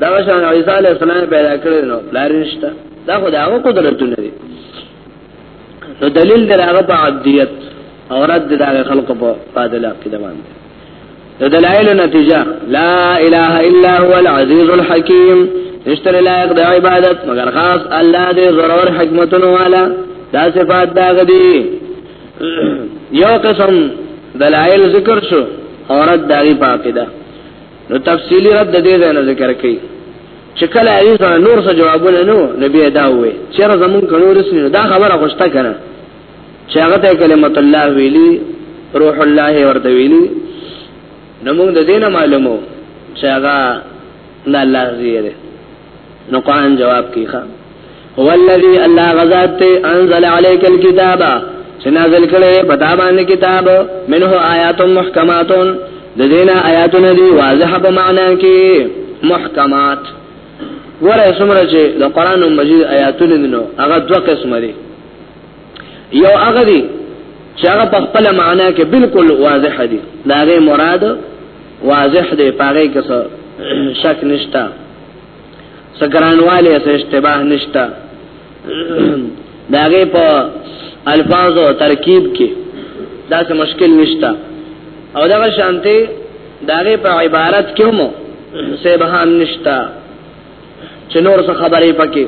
دا شان عیسی علیہ السلام پیدا کړی نو لارښت دا خو دا هغه قدرتونه دي نو دلیل دی هغه په عبدیت او رد دا خلق په فاضل عقیده باندې نو دلایل نتیجه لا اله الا هو العزیز الحکیم نشتر لایق د عبادت مگر خاص الله دې ضرور حکمتونو والا دا صفات دا غدي یو قسم دلائل ذکر شو اورت داغی پاکی دا نو تفصیلی رد دې نه ذکر کړي چې کله یې سره نور څه جوابونه نو نبی دا وې چې زمون کلو رسنی دا خبره خوشته کړه چې هغه ته کلمت الله ویلی روح الله ورته ویلی نو موږ د دینه معلومو چې هغه نه الله زیره نو قران جواب کیخه هو الذی الله غزاد ته انزل علیک الكتاب چې نازل کړي په دا باندې کتاب منه آیات محکمات د دینه آیاتونه دی واضح په معنا کې محکمات ګوره سمره چې د قران مجید آیاتونه دي نو هغه دوه قسم دي یو هغه دي چې هغه په خپل معنا کې بالکل واضح دي دا غي مراد واضح دی پاره کې څه شک نشته سګرانواله سه اشتباه نشتا داغه په الفاظ او ترکیب کې دا څه مشکل نشتا او دغه شانته داغه په عبارت کې مو سه بهام نشتا چې نور څه خبرې پکې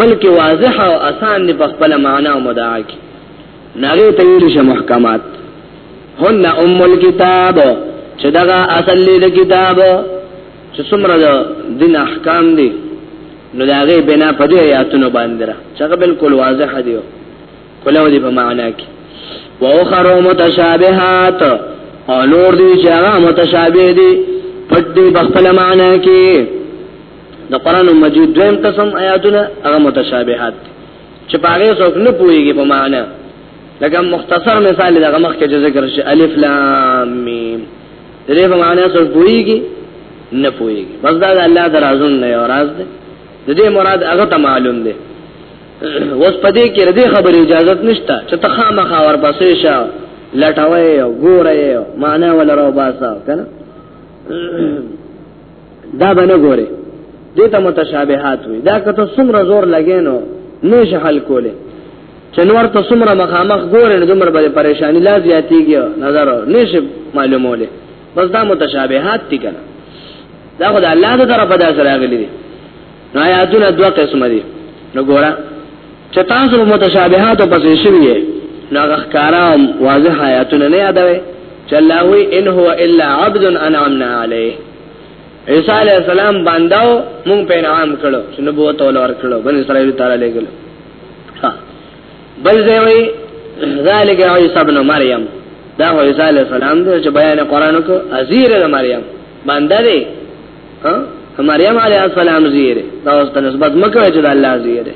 بلکې واضح او آسان دی په خپل معنا او مدعا کې نغه تیل شه محکمات هن ام الكتاب چې دغه اصل دې د کتاب چې څومره د دین احکام دي نو دا غي بنا په دې آیاتونو باندې را چې بالکل واضح دي کله ودی په معنا کې واخر متشابهات او نور دي چې هغه متشابه دي پټ دي په خپل معنا کې د قران مجید دویم قسم آیاتونه هغه متشابهات دي چې باغې څوک نه پويږي په معنا لکه مختصر مثال دغه مخ کې ذکر شي الف لام میم دې په معنا څوک پويږي نه پويږي بس دا الله درازون نه یو راز دی د دې مراد هغه ته معلوم دی وس پدې کې ردی خبرې اجازه نشته چې ته خامخا ور پسې شه لټوي او ګوري معنا ولرو باسا کنه دا باندې ګوره دې ته متشابهات وي دا کته څومره زور لګینو نشه حل کوله چنور ته څومره مخامخ ګوره نو دمر باندې پریشانی لا زیاتیږي نظر نشه معلوموله بس دا متشابهات دي کنه دا خدای الله تعالی طرفه دا سره غلي نو آیاتونه دوه قسم دي نو ګورا چې تاسو متشابهات په څه شي وي نو غخکارا واضح آیاتونه نه یادوي چې الله وی ان هو الا عبد انعمنا عليه عیسی علی السلام بانداو مونږ په انعام کړو چې نبوت ول ور کړو بن اسرائیل تعالی لګل بل ځای وی ذالک عیسی ابن مریم دا عیسی علی السلام چې بیان قران کو عزیر مریم باندې ها مریم علیه السلام زیره دا اوس ته نسبت مکه چې د الله زیره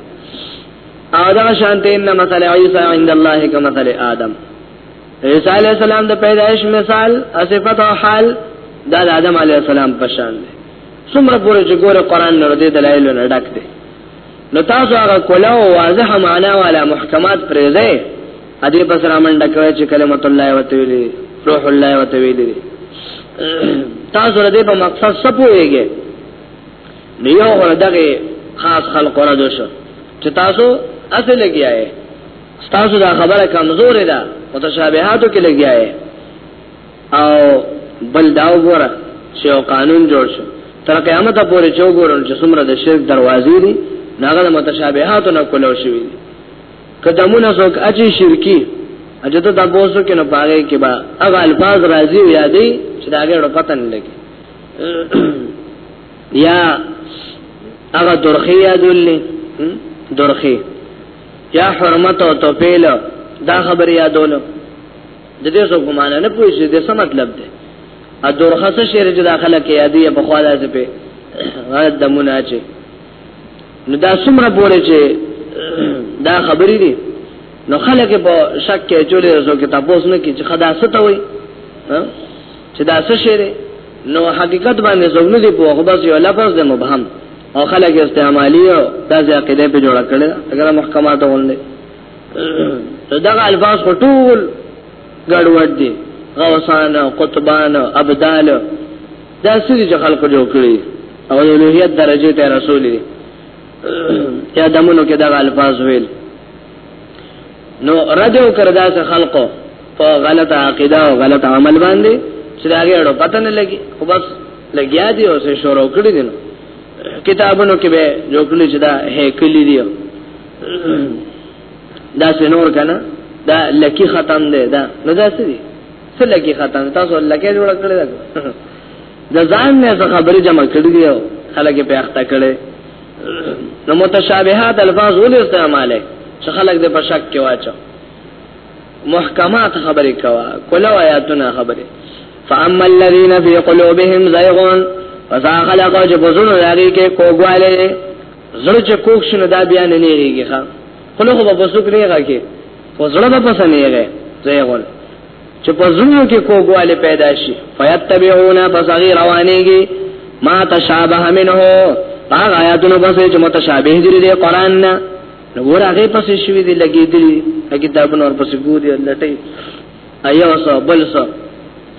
او دا شانته ان مثل عیسی عند الله کمثل آدم عیسی علیه السلام د پیدایش مثال صفت او حال د آدم علیه السلام په شان دی څومره پورې چې ګوره قران نور دې دلایل نه ډک دی نو تاسو هغه کولا او واضح معنا والا محکمات پریزه ا دې پس رامنډه کوي چې کلمت الله وتویلی روح الله وتویلی تاسو ردی په مقصد سپويږي نو یو غره دغه خاص خلق را دوشو چې تاسو اصل لګیاي تاسو دا خبره کمزورې ده متشابهاتو کې لګیاي او بل دا وګوره چې یو قانون جوړ شو تر قیامت پورې چې وګورم چې څومره د شرک دروازې دي هغه د متشابهاتو نه کولو شوی دي قدمونه څوک اچي شرکی اجته د بوسو کې نه پاره کې با هغه الفاظ راځي او یادې چې دا هغه پته نه لګي یا هغه درخی یادولې درخی یا حرمت او توپیل دا خبر یادولو د دې څه ګمان نه پوي چې د څه مطلب دی ا دورخه څه شعر چې داخله کې یادې په خوا داسې په غلط دمونه چې نو دا څومره پورې چې دا خبرې دي نو خلک په شک کې چولې رسو کې تاسو نه کې چې خدا سته وي چې دا څه شعر نو حقیقت باندې زونه دي په هغه بس یو لفظ د مبهم او خلک استعمالي او دا ځکه دې په جوړه کړل اگر محکمات ولنه دغه الفاظ ټول ګډوډ دي غوسان او قطبان او ابدال دا سړي چې خلق جوړ کړی او د لوهیت درجه ته رسول دي یا دمونو کې دغه الفاظ ویل نو ردو کردا څخه خلقو په غلطه عقیده او غلط عمل باندې چې دا غیړو پته نه لګي خو بس لګیا دی او څه شروع کړی دي کتابونو کې به جوړ کړی چې دا هې کلی دی دا سنور کنه دا لکی ختم دی دا نو دا څه دی څه لکی ختم تاسو لکی جوړ کړی دا د ځان نه څه خبرې جمع کړې دی خلک په اخته کړي نو متشابهات الفاظ ول استعماله چې خلک د په شک کې واچو محکمات خبرې کوا کله آیاتونه خبرې فاما الذين في قلوبهم زيغ فذا خلق جبزن ذلك کوګواله زړه چې کوک شنه دا بیا نه نیریږي ښا خلو خو په سوک نه راکې په زړه په پس نه یې ځای غول چې په زړه کې کوګواله پیدا شي فیتبعونا فصغی روانيږي ما تشابه منه هغه آیاتونه پس چې متشابه دي د قران نه نو ور هغه پس شوی دی لګې دي کتابونه ور پس ګوري لټي ایو سو بل سو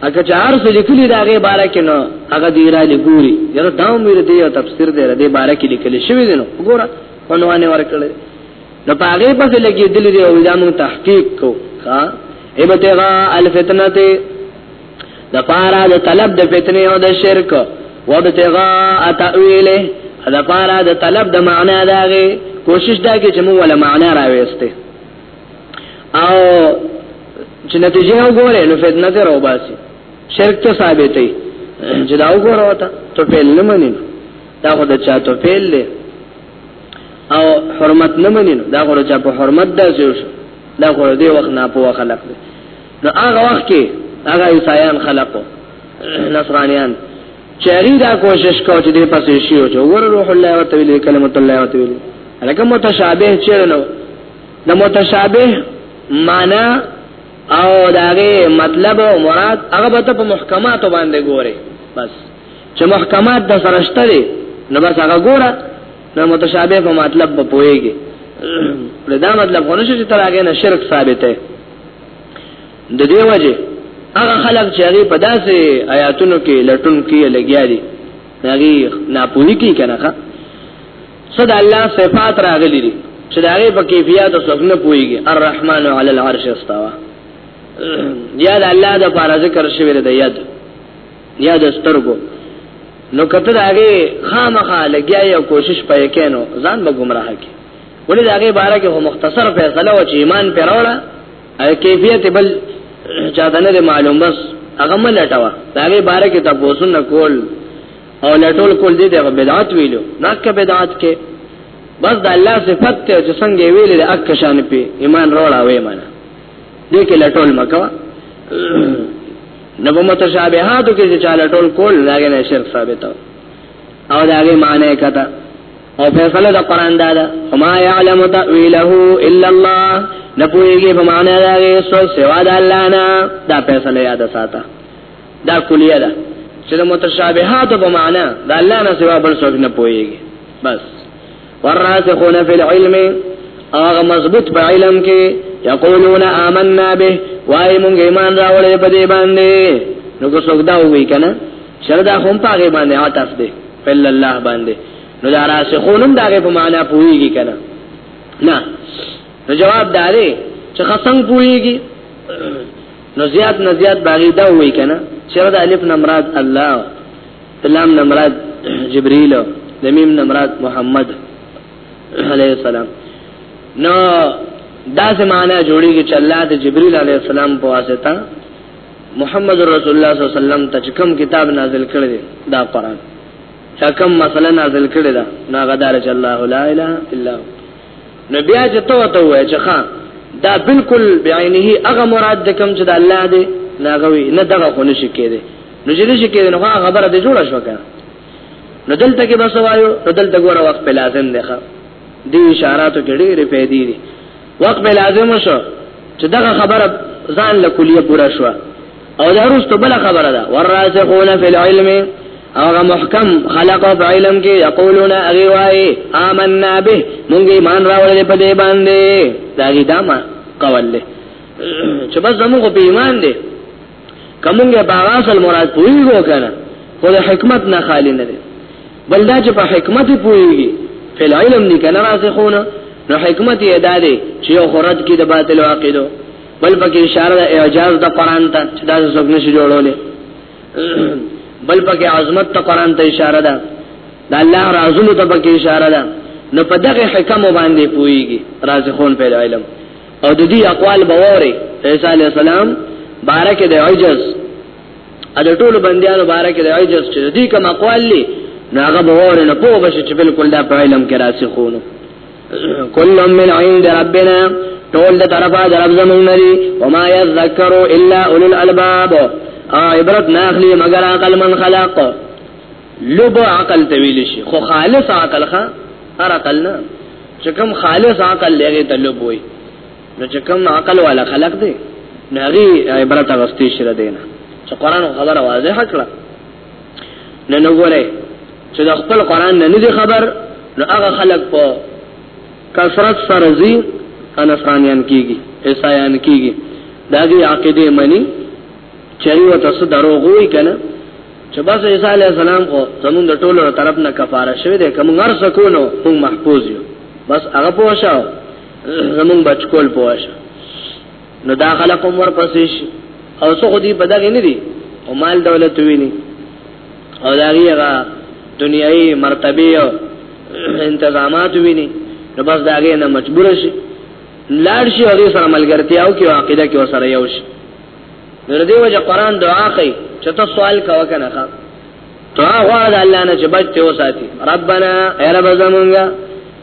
اګه چې هر څه لیکلي دا غي بارا کې نو هغه دی را لګوري یره دا مې دې یو تفسیر دی را دې بارا کې لیکل شوی دی نو وګوره عنوان ورکړل نو پاګې پسې لګي دل دې او دا موږ تحقیق کو ها ابتغاء الفتنه ته د پارا د طلب د فتنه او د شرک وابتغاء تاویله د پارا د طلب د معنا داغه کوشش دا کې چې موږ ولا معنا راويسته او چې نتیجه وګوره نو فتنه ته راوباسي شرک ته ثابتې چې دا وګوره وتا ته په لمنې دا خو د چا ته پیل دی او حرمت نه منین دا خو چا په حرمت دا شو دا خو دې وخت نه په خلق دی نو هغه وخت کې هغه عیسایان خلقو نصرانیان چری دا کوشش کو چې دې پسې شي او چې ور روح الله وتعالى کلمت الله وتعالى الکه متشابه چیرنو د متشابه معنا او داغه مطلب او مراد هغه به په محکماتو باندې ګوره بس چې محکمات د سرشته دي نو بس هغه ګوره نو متشابه په مطلب به پويږي دا مطلب خو نشي چې تر هغه نه شرک ثابته د دې وجه هغه خلک چې هغه په داسې آیاتونو کې لټون کې لګیا دي هغه ناپوهي کې کنه صد الله صفات راغلي دي چې دا غي په کیفیت او څنګه پويږي الرحمن علی العرش استوا یا د الله د پاره ذکر شوی دی یاد یا د سترګو نو کته دا غي خامخا لګیا یو کوشش پې کینو ځان به گمراه کی ولې دا غي باره کې مختصر فیصله و چې ایمان پروړه کیفیت بل چا دنه معلوم بس هغه ملټوا دا غي باره کې تاسو نه کول او لټول کول دي دغه بدعت ویلو ناکه بدعت کې بس د الله صفت ته چې څنګه ویلې د اک شان په ایمان روړا وې معنا دې کې لټول مکو نو متشابهاتو کې چې چاله ټول کول لاګې نه شرک ثابت او دا غي معنی کته او فیصله د قران دا ده وما يعلم تاويله الا الله نه پويږي په معنی دا غي سو سوا د الله نه دا فیصله یاد ساته دا کلیه ده چې د متشابهات په معنا د الله نه سوا بل څوک نه پويږي بس والراسخون فی العلم هغه مضبوط په علم کې یقولون آمنا به وای مونږ ایمان راوړې په دې باندې نو کو څوک دا وی کنه شردا هم پاګې باندې عطف دې فل الله باندې نو دا راسخونم داګه په معنا پويږي کنه نه نو جواب داري چې خصم پويږي نو زیات نه زیات باغی دا وای کنه چې دا الف نه مراد الله سلام نه مراد جبرئیل د میم نه مراد محمد علیه السلام نو دا زمانہ جوړیږي چې الله د جبرئیل علیه السلام په واسطه محمد رسول الله صلی الله علیه وسلم ته کوم کتاب نازل کړی دا قران چې کوم مسله نازل کړی دا ناغدار چې الله لا اله الا هو نو بیا چې تو ته وای چې خان دا بالکل بعینه هغه مراد د کوم چې د الله دی ناغوي نه دغه خو نشي کېده نو چې نشي کېده نو هغه خبره دې جوړه شو کنه نو دلته کې بس وایو نو دلته ګوره وخت په لازم دی ښه دې اشاراتو کې ډېرې پیدې دي وخت په لازم شو چې دغه خبره ځان له کلیه پورا شو او دا رسته بل خبره ده والراسخون فی العلم هغه محکم خلق په علم کې یقولون اغي وای آمنا به مونږ ایمان راوړل په دې باندې دا غي دا ما قول له چې بس زموږ په ایمان دي کومګه باغاسل مراد پویږو کنه خو د حکمت نه خالی نه دي بل دا چې په حکمت پویږي په علم نه کنه راسخونه نو حکمت یې دا دی چې یو خرج کې د باطل عقیدو بل پکې اشاره د اعجاز د قران ته چې دا څوک نشي جوړولې بل پکې عظمت د قران ته اشاره ده د الله رازونو ته پکې اشاره ده نو په دغه حکم باندې پويږي رازخون په علم او د دې اقوال بووري عيسى عليه السلام بارک د عجز ا د ټولو بنديانو بارک د عجز چې دې کوم اقوال لي ناغه بووري نه پوه بشي چې بالکل دا په علم کې راسخونه کل من عند ربنا ټول د طرفه د رب زمون نری وما يذكر الا اولو الالباب عبرت ناخلی مگر عقل من خلق لب عقل تویل شي خو خالص عقل خا هر عقل نه چکم خالص عقل لغه تلب وي نو چکم عقل والا خلق دی نغي عبرت واستې شر دینه چې قران خبره واضحه کړه نه نو ګوره چې د خپل قران نه نه خبر نو هغه خلق په کثرت سره زی انفرانیان کیږي عیسایان کیږي دا دی عقیده منی چری و تاسو دروغ وی کنه چې بس عیسی علی السلام کو زمون د ټولو طرف نه کفاره شوی دی کوم غر سکونو موږ محفوظ یو بس هغه پوښاو زمون بچکول پوښاو نو دا خلق عمر پسیش او څو خودي په دغه نه دي او مال دولت ویني او دا غیغه دنیایي مرتبه او انتظامات ویني نو بس دا غي نه مجبور شي لاړ شي او سره ملګرتیا او کې عقیده کې وسره یو شي نو دې وجه قران دعا کوي چې ته سوال کاوه کنه ښا دعا غواړه الله نه چې بچ ته وساتي ربانا اے رب زمونږه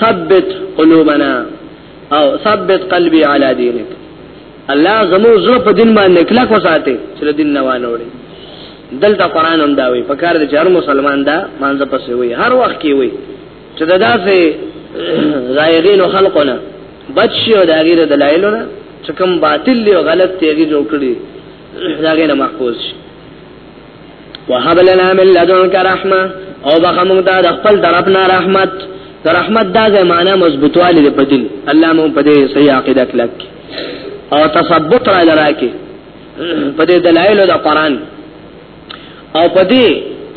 ثبت قلوبنا او ثبت قلبي على دينك الله زمو زړه په دین باندې کلک وساته چې دین نه وانوړي دلته قران هم دا وی په کار د هر مسلمان دا مانځه پسې وی هر وخت کې وی چې دا داسې زایغین خلقونه بچي او داګیر دلایلونه چې کوم باطل او غلط تیږي جوړ کړي داګه نه محفوظ شي وهب لنا من لدنك رحمه او بخمون دا د خپل طرفنا رحمت د رحمت دا زمانہ مضبوطوالی دی په دین الله مون په دې صحیح عقیده کلک او تثبت را لراکه په دې دلایل د قران او په دې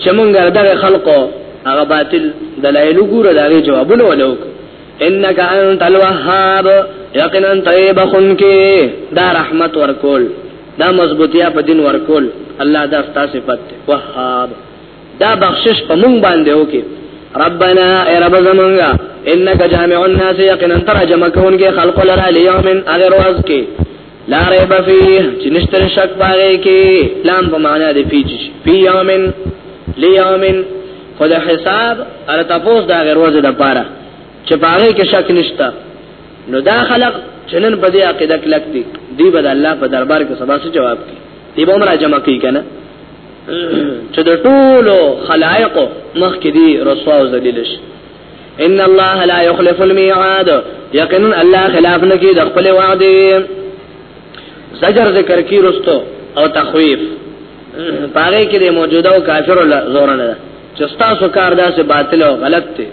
چې مونږ دغه خلقو هغه باطل دلایل ګوره دا غي جوابونه ولوک انک انت الوهاب یقینا طیب خنکی دا رحمت ورکول دا مضبوطیا په دین ورکول الله دا ستا صفت دی وهاب دا بخشش په مونږ باندې وکي ربنا اے رب زمونږه انک جامع الناس یقینا تر جمع کونکي خلق لرا لیوم اگر واز کې لا ریب فیه چې نشتر شک باغې کې لام په معنا دی پیچ فی یوم لیوم خدای حساب ار تاسو دا غیر وځه د پاره چې باغې کې شک نشته نو دا خلق چنن په دې عقیده کلک دي دی به الله په دربار کې سبا څه جواب کوي دی به عمره جمع کوي کنه چې د ټولو خلایق مخ کې دي رسوا او ذلیل شي ان الله لا يخلف الميعاد یقینا الله خلاف نه کوي د خپل وعده زجر ذکر کی رستو او تخویف پاره کې د موجوده او کافر زور نه ده چې تاسو کار داسې باطل او غلط دی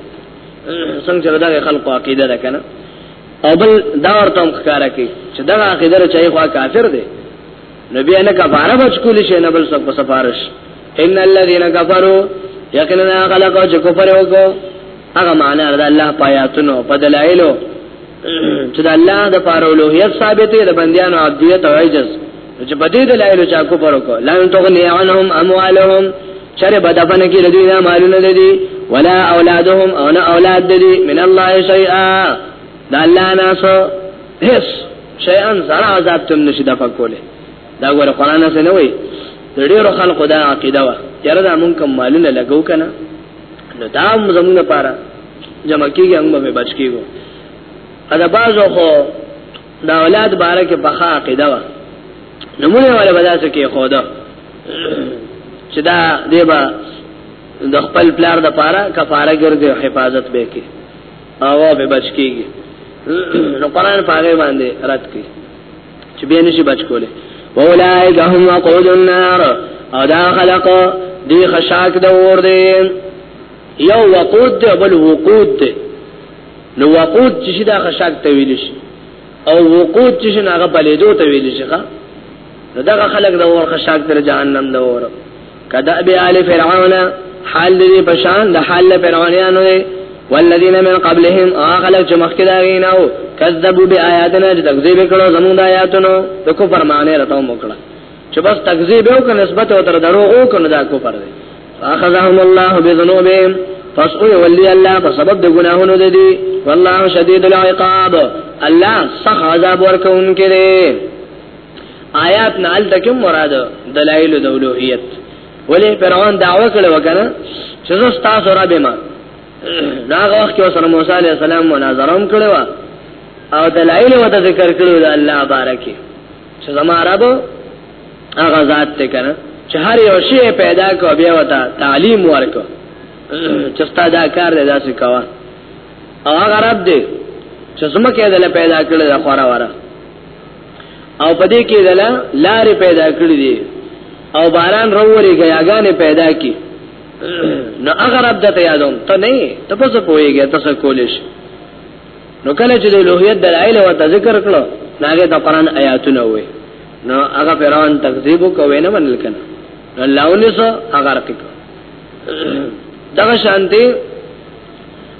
څنګه چې دا خلکو عقیده ده کنه او بل دا ورته ښکارا کوي چې دا عقیده چې هغه کافر دی نبی نه کفاره بچ کولی شي نه بل څه په سفارش ان الذين كفروا یقینا خلقوا چې کفر وکړو هغه معنی ده الله پایاتونو په دلایلو چې د الله د پاره اولوهیت ثابتې د بندیانو عبدیت او عجز چې په دې دلایل چې کو پر کو لا تغنی عنهم اموالهم چر بدفن کې لدی نه مالونه لدی ولا اولادهم او نه اولاد لدی من الله شیئا دا الله ناس هیڅ شیئا زرا عذاب تم نشي دفع کوله دا ګور قران سره نه وای د ډیرو خلکو دا عقیده وا یره دا مونږ کوم مالونه لګو کنه نو دا زمونږ لپاره جمع کیږي موږ به بچ کیږو ادا بازو خو دا اولاد باره کې پخا عقیده وا نمونه ولا بداسه کې خوده چې دا دیبا د خپل پلار د پاره کفاره ګرځي او حفاظت به کوي او به بچ کیږي نو قرآن پاګې باندې رات کوي چې به نشي بچ کوله اولائک هم وقود النار او دا خلق دی خشاک د اور دی یو وقود دی بل وقود دی نو وقود چې شي دا خشاک ته ویل شي او وقود چې شي هغه بلیدو ته ویل شي ښا نو دا خلک د اور خشاک تر جهنم د اور کدا به آل فرعون حال دې پشان د حال فرعونانو دی والذین من قبلهم اخلق چې مخکې دا غیناو کذبوا بیااتنا چې تکذیب کړو زموږ د آیاتونو د کو فرمانه راتو موکړه چې بس تکذیب او کنه نسبت او تر درو او کنه دا کفر دی اخذهم الله بذنوبهم پس او ولی الله په سبب د ګناهونو د دي والله شدید العقاب الله سخ عذاب ورکون کړي آیات نه ال تکم مراد دلایل د اولوہیت ولی فرعون دعوه کړو وکنه چې زه تاسو را به ما دا وخت کې سره موسی علی السلام مناظره هم کړو او دلایل وته ذکر کړو د الله بارکه چې زما رب هغه ذات ته کنه چې هر یو شی پیدا کو بیا وتا تعلیم ورکو چې ستاسو دا کار دی داسې کوا او هغه رب دی چې زما کې دل پیدا کړل دا خورا ورا او پدې کې دل لارې پیدا کړې دي او باران وروړي غیاګانې پیدا کی نو هغه رب دته یادوم ته نه ته په څه پويږي تاسو کولیش نو کله چې د الوهیت دلایل او ذکر کړو ناګه د قران آیاتونه وې نو هغه فرعون تکذیب کوي نه منل کنه الله ولې سو هغه رقیق دا شانتي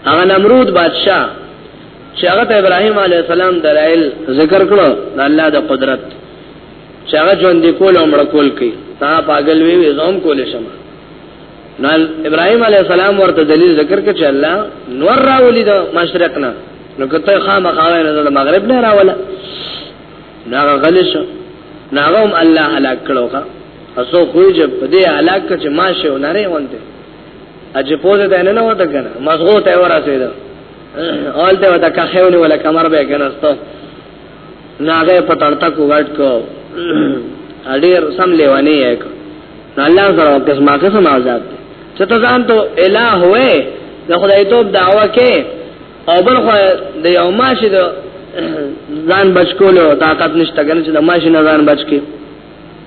هغه نمرود بادشاہ چې هغه ته ابراهيم عليه السلام دلایل ذکر کړو د الله د قدرت چې هغه ژوند کول او مړ کول کوي تا پاگل وی زوم کول شمه نو ابراهيم عليه السلام ورته دلیل ذکر کړ چې الله نور راولي د مشرق نه نو کته خامخاوي نه د مغرب نه راولا ناغه غلش ناغه هم الله هلاک کړو کا اسو خو چې په دې هلاک چې ما شو نه ری ونته اج په دې نه نه وته کنه مزغو ته ورسېده اولته وته کخېونی ولا کمر به کنه ناغه په تړتا کو غټ کو اډیر سم لیوانی یک الله سره قسمه قسم عذاب چې ته ځان ته الہ وې د خدای توپ دعوا کې او بل خو د یو ماشي د ځان بچکولو طاقت نشته کنه چې د ماشي نه ځان بچکی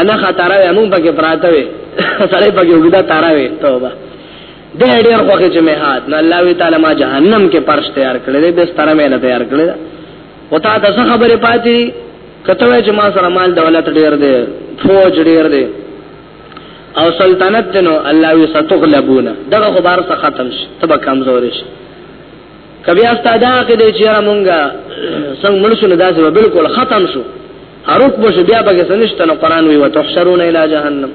انا خطر وي مونږ پکې پراته وي سره پکې وګدا تار وي توبه د ډېر خوخه چې مه هات نو الله وی تعالی ما جهنم کې پرش تیار کړل دې بس تر مې نه تیار کړل او تا د څه خبره پاتې کته وای چې ما سره مال دولت ډېر دی فوج ډېر دی او سلطنت نو الله وی ستغلبون دغه خبر څخه ختم شي تبه کمزور شي کبي استادا کې دې چې را مونږه څنګه مړ شو نه داسې به بالکل ختم شو هروک به شو بیا به کې سنشت نو قران وی وتحشرون الى جهنم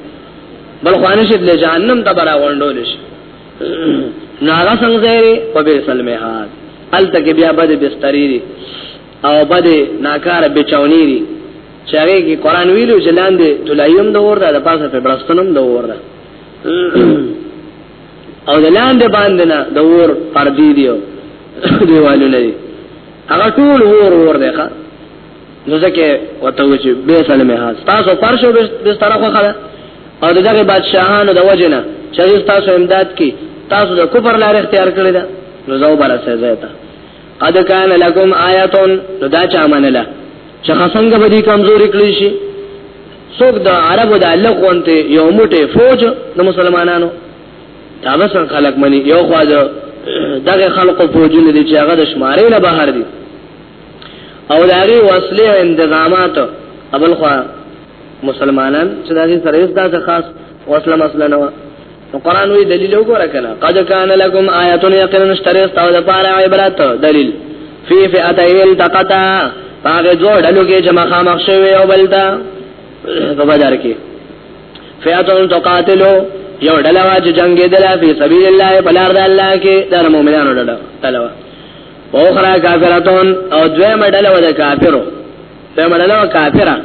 بل خوانه شد له جهنم ته برا غونډول شي ناغه څنګه زیری په به سلمه حال الته کې بیا بده بستری دي او بده ناکار بچونی دي چې هغه کې قران ویلو چې لاندې تلایم د ورده د پاسه په برستنم د ورده او د لاندې باندې نه د ور پردي دیو دیوالو لري هغه ټول ور ور دی ښا نو ځکه وته و چې به سلامه ها تاسو پرشو به ستاره خو خلا او دغه بادشاہانو د وجنه چې تاسو امداد کی تاسو د کفر لار اختیار کړی دا نو زو بل سزا ته قد کان لکم آیاتون نو دا چا منله چې څنګه به دي کمزوري کړی شي څوک د عربو د الله غونته یو موټه فوج د مسلمانانو دا بس خلک مني یو خوا دغه خلکو فوجونه دي چې هغه د شمارې نه بهر دي او داغي وسلې او انتظامات ابل خوا مسلمانان چې داغي سره یې دا خاص وسله مسله نه نو قران وی دلیل وګوره کنه قد کان لکم آیاتن یقینا اشترس تاسو د پاره عبرت دلیل فی فئتین تقطا هغه جوړ ډلو کې جمع خامخ شوی او بلدا په بازار کې فئتون تقاتلو یو ډله واج جنگ دلا فی سبیل الله بلار د الله کې د مؤمنانو ډله تلوا اوخرا کافرتون او دوی مډله و د کافرو په مننه کافرا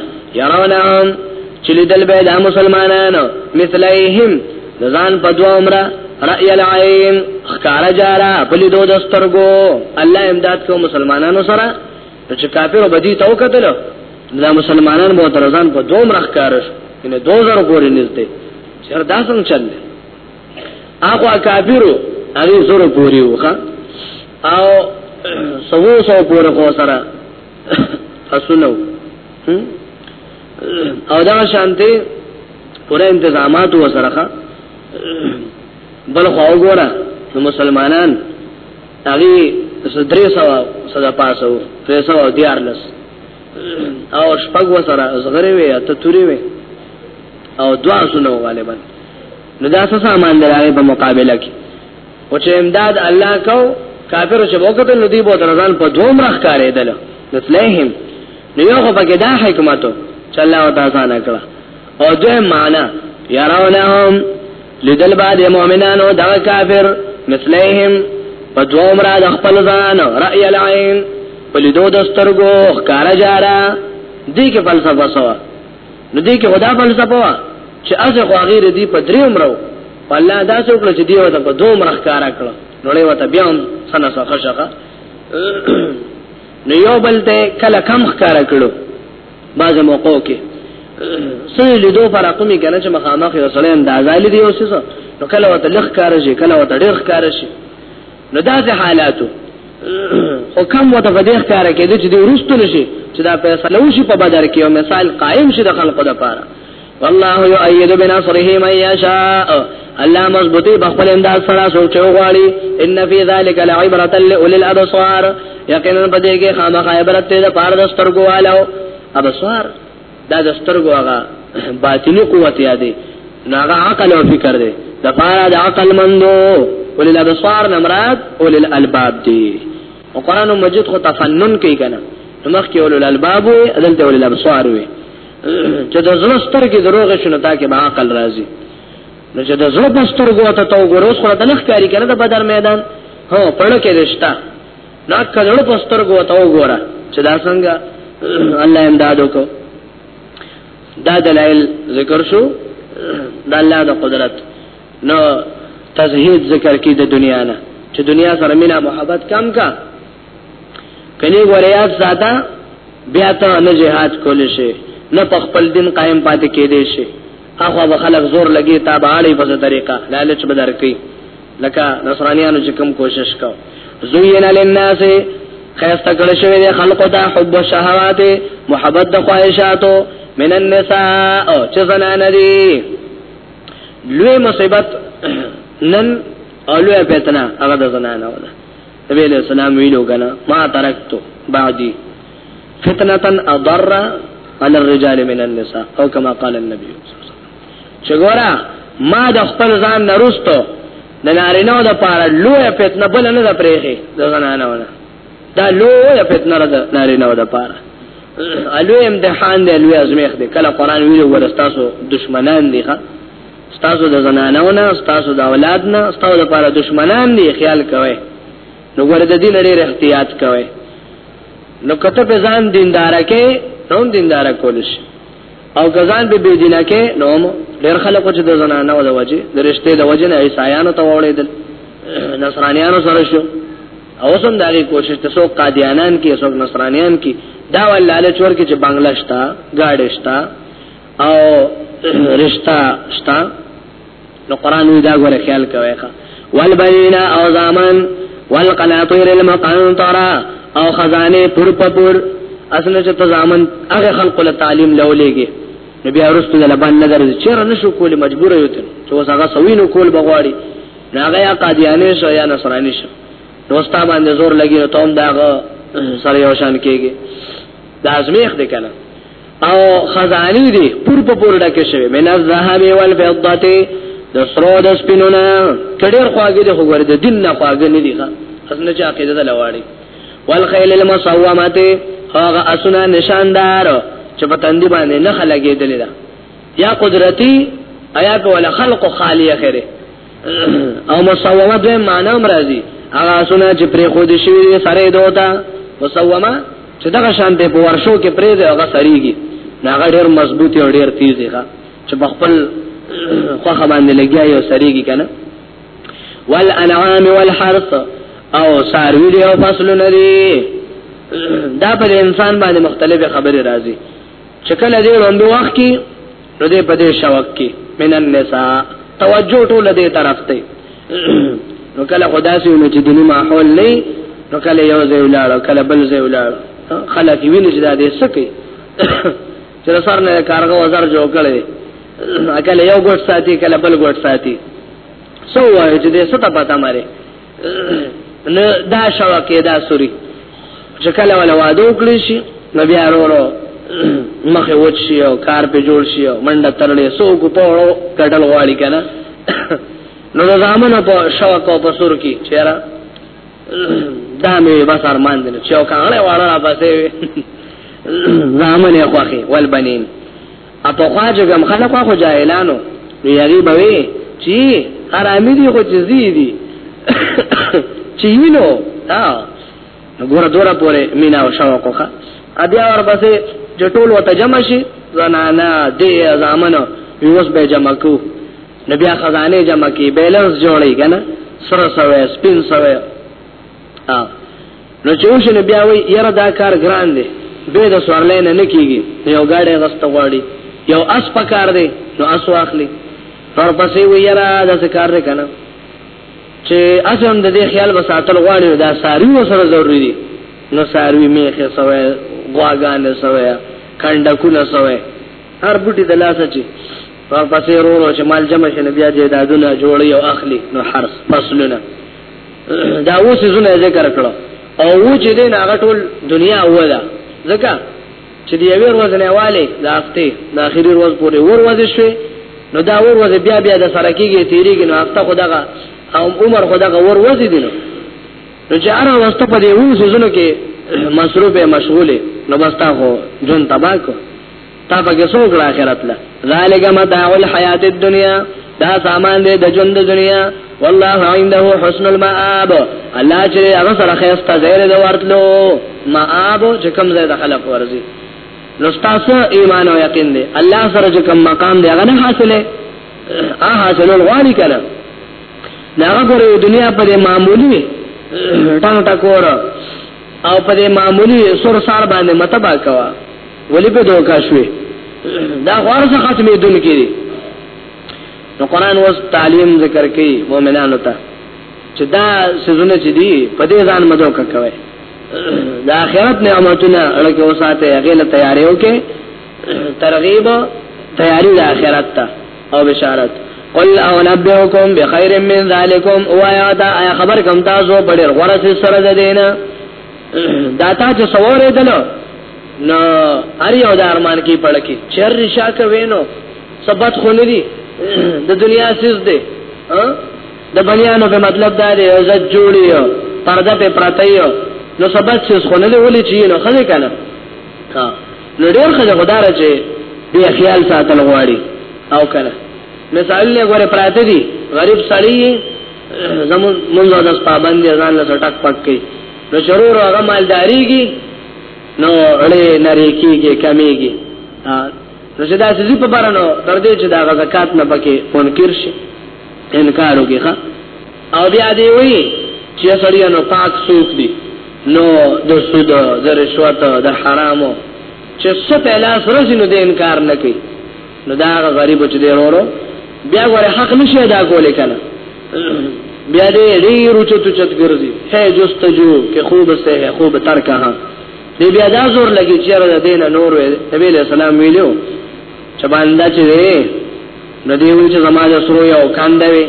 يرونهم چې لیدل به د مسلمانانو مثلیهم ځان په دوه عمره رأي العين خکار جارا بلی دو دسترگو الله امداد کو مسلمانانو سره چې کافر بدی تو قتل دا مسلمانان مو درزان په دوه عمره خکار ان 2000 پورې نږدې چر دا څنګه چل هغه کافرو هغه زور پورې وخه او سوو سو پورې کو سره فصلو او دا شانته پوره انتظامات و سره بل خو وګوره نو مسلمانان هغه صدرې سوا صدا پاسو پیسو او دیارلس او شپږ و سره زغره وي ته توري وي او دوا سنو غالبا نو دا څه سامان دی په مقابله کې او چې امداد الله کو کافر چې وخت نو دی بو درزان په دوم رخ کارې دل نسلهم نو یو خو پکې دا حکمت چې الله تعالی نه کړ او دې معنا يرونهم لدل بعد مؤمنانو دا کافر مثلهم په دوم را د خپل ځان رأي العين په لیدو د سترګو ښکارا جارا دې کې فلسفه سوا نو دې کې خدا فلسفه وا چې ازه خو غیر دی په درې عمرو په الله دا څو کړ چې دیو ته په دوه عمر ښکارا کړ نو له وته بیا هم سنا څخه شخه نو یو بل ته کله کم ښکارا کړو باز موقع کې سوی لیدو فرقو می کنه چې مخامخ یو سړی اندازې لیدي او څه نو کله وته لخ کار شي کله وته ډېر کار شي نو داسې حالاتو خو کم وته په دې اختیار کې د چې د ورستو نشي چې دا فیصله وشي په بدر کې او مثال قائم شي د خلقو لپاره والله يؤيد بنصره من يشاء الله مضبوطی بخبل امداد سرا سوچه غواړي ان فی ذلک لعبرة لأولی الابصار یقینا پدې کې خامخا عبرت ته د پاره د سترګو والو ابصار دا د سترګو هغه باطنی قوت یادې ناغه عقل او فکر دی د پاره د عقل مندو ولل ابصار نمراد ولل الباب دی او قران مجید خو تفنن کوي کنه مخ کې ولل الباب وي دلته ولل ابصار وي چې د زړه سترګې دروغ شنو تا کې به عقل راځي نو چې د زړه سترګو ته تو ګورو خو د لخ کاری کنه د بدر میدان هو پړ کې رښتا دا کله په سترګو ته وګوره چې دا څنګه الله امداد وکړو دا دلایل ذکر شو د الله د قدرت نو تزهید ذکر کی د دنیا نه چې دنیا سره مینا محبت کم کا کله وریاد ساده بیا ته نه جهاد کول شي نه په خپل دین قائم پاتې کېدې شي اخو به خلق زور لګي تا به اړي په طریقه لالچ به درکې لکه نصرانيانو چې کوم کوشش کو زوین للناس خیسته کړه شوی دی خلق ته حب الشهوات محبت د خواهشاتو من النساء او چې زنان دي لوی مصیبت نن اولوی پیتنا هغه د زنانو ده نبی علیہ السلام ویلو کنه ما ترکتو بعدی فتنه اضر على الرجال من النساء او كما قال النبي چې ګورا ما د خپل ځان نرستو د نارینو د پاره لوی فتنه بل نه پرېږي د زنانو نه دا لوی فتنه را ده نارینو د پاره الوی امتحان دی الوی ازمیخ دی کله قران ویلو ورستاسو دشمنان دی ښا ستاسو د زنانو نه ستاسو د اولاد نه ستاسو لپاره دشمنان دی خیال کوئ نو ګور د دې لري احتیاط کوئ نو کته په ځان دیندار کې نو دیندار کول شي او ګزان به بی دینه کې نو ډېر خلکو چې د زنانه ول وجه د رشته د وجه نه عیسایانو ته وړېدل نصرانیانو سره شو او سم دغه کوشش ته سو قادیانان کې سو نصرانیان کې دا ول لاله چور کې چې بنگلش تا گاډش تا او رشتہ شتا نو قران وی دا غره خیال کوي ښا والبینا او زامن والقناطیر المقنطره او خزانه پر پور اصل چې ته زامن هغه خلق له تعلیم لولېږي نو بیا ورستو د لبان نظر چیرې نشو کول مجبور یو ته چې اوس هغه سوینو کول بغواړي ناغه یا قادیانی شو یا نصرانی شو دوستا باندې زور لګي ته هم داغه سره یو شان کېږي دا ازمیخ دی کنه او خزانی دی پور په پور ډکه شوی من الذهب والفضه د سرو د سپینونه کډیر خواږه دی خو ګور د دین نه خواږه نه دی ښا اسنه چې عقیده ده لواړي والخيل المصومه هغه اسونه نشاندار چې په تندې باندې نه خلګېدل دا یا قدرتی آیا کوله خلق خالی خیره او مسومه دوی معنی هم راځي هغه سونه چې پرې خو دې شوی سره دوتا مسومه چې دغه شان ته په ورشو کې پرې دی هغه سریږي هغه ډېر مضبوطی او ډېر تیز دی چې په خپل خوخه باندې لګیا یو سریږي کنه والانعام والحرث او ساروی دی او فصل ندی دا په انسان باندې مختلفه خبره راځي چې کله دې روندو وخت کې نو دې په دې شوق کې من النساء توجه ټول دې طرف ته نو کله خدا سي نو چې دني ماحول نه نو کله یو ځای ولاړ کله بل ځای ولاړ خلک ویني چې دا دې سکي چې سر نه کارغه وزر جوړ کړي کله یو ګوټ ساتي کله بل ګوټ ساتي سو وایي چې دې څه ته پتا ماره نه دا شوا کې دا سوري چې کله ولا وادو کړی شي نو بیا ورو مخه وچ شي او کار په جوړ شي او منډه ترلې سو کو په وړو کډل والی کنه نو دا زامن په شوا کو په سور کې چیرې دا مې بس ارمان دي چې او کانه واړه راځي زامن یې خوخي ول بنین په خوا چې کوم خلک خو جاهلانو وی هغه به وی چې حرامي دي خو جزي دي چې وینو ها ګوره دوره پورې مینا او شوق وکړه ا بیا ورپسې جټول وته جمع شي زنانا دې زامنو یوس به جمع کو نبي خزانه جمع کی بیلنس جوړی کنه سره سره سپین سره نو چې اوس نه بیا وی یره دا کار ګران دی به د سوارلې نه نکیږي یو گاډي غست غواړي یو اس پکار دی نو اس واخلي پر پسې وی یره دا څه کار دی کنه چې اسم د دې خیال وساتل غواړي دا ساری وسره ضروری دی نو ساروی میخه سوې غواګان سوې کندکونه سوې هر بوټي د لاسه چی پر پسې ورو چې مال جمع شنه بیا دې دادونه جوړي او اخلي نو حرس فصلونه دا اوس زونه ذکر کړو او و چې دین هغه ټول دنیا ودا ځکه چې دی یو ورځ نه والي د هفته د اخیری ورځ پورې ور ورځ شوي نو دا ور ورځ بیا بیا د سره کېږي تیریږي نو هفته خدغه او عمر خدغه ور ورځ دي نو نو چې هر واسطه په دې وو سيزونو کې مصروفه مشغوله نو بس تا هو جون تباکو تا پکې څوک را آخرت له ذالک متاع الحیات الدنیا دا سامان دې د ژوند دنیا والله عنده حسن المآب الله چې هغه سره خیسته زیر د ورتلو مآب چې کوم ځای د خلق ورزي نو تاسو ایمان او یقین دې الله سره چې کوم مقام دی هغه نه حاصله ا حاصل الغوالي کړه دا هغه دنیا په معمولی ټنګ ټکور او په معمولی سر سار باندې متبا کوا ولی په دوکا شوې دا غوار څه ختمې دن کې دي نو قران وس تعلیم ذکر کوي مؤمنانو ته چې دا سيزونه چې دي په دې ځان مدو کوي د آخرت نعمتونه لکه وساته هغه له تیارې وکي ترغیب تیاری د آخرت ته او بشارت قل او نبئکم بخیر من ذالکم او یا دا خبر کم تاسو په ډیر غوړه سره ده دینه دا تا چې سوورې دلو نو هر یو د ارمان کې پړ کې چر رشا کوي نو سبت خو نه دي د دنیا سیس دی د بنیانو په مطلب دا دی عزت جوړي پرده په پراته یو نو سبت سیس خو نه ولي چی نو خلک کنه ها نو ډیر خلک خدای راځي دی خیال ساتل غواړي او کنه مثال له غره پراته دي غریب سړی زمون مونږ د پابند ځان له ټک پک کې نو شرور هغه مالداریږي نو اړې نری کیږي کمیږي نو چې دا سزي په بارنو تر دې چې دا زکات نه پکې منکر شي انکار وکړي ښا او بیا دی وی چې سړی نو پاک سوق دي نو د سود د رشوت د حرامو چې څه په لاس ورځي نو د انکار نه کوي نو دا هغه غریب چې دی ورو بیا غره حق نشي ادا کولای کنه بیا دې ډیر چت چت ګرځي هي جستجو کې خوب سه هي خوب تر کا ها دې بیا دا زور لګي چې را دین نور وي نبی له سلام ویلو چې باندې چې نو دی وی چې زماج سرو یو کاندې وي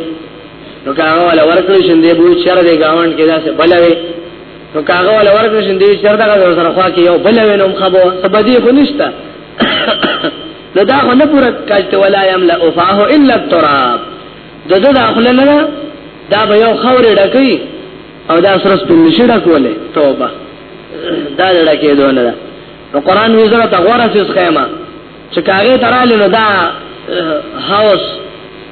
نو کاغه ولا ورکړي شندې بو چر دې گاوند کې دا څه بلوي نو کاغه ولا ورکړي شندې چر دا سره خوا کې یو بلوي نو خبره سبدي خو نشته نو دا خو نه پوره کاشت ولا یملا افاه الا التراب د دې داخله نه دا به یو خورې ډکې او دا سره سپین نشي ډکولې توبه دا ډکې دونه ده نو قران وی زړه ته غوړه چې خیمه چې کاغه تراله نو دا هاوس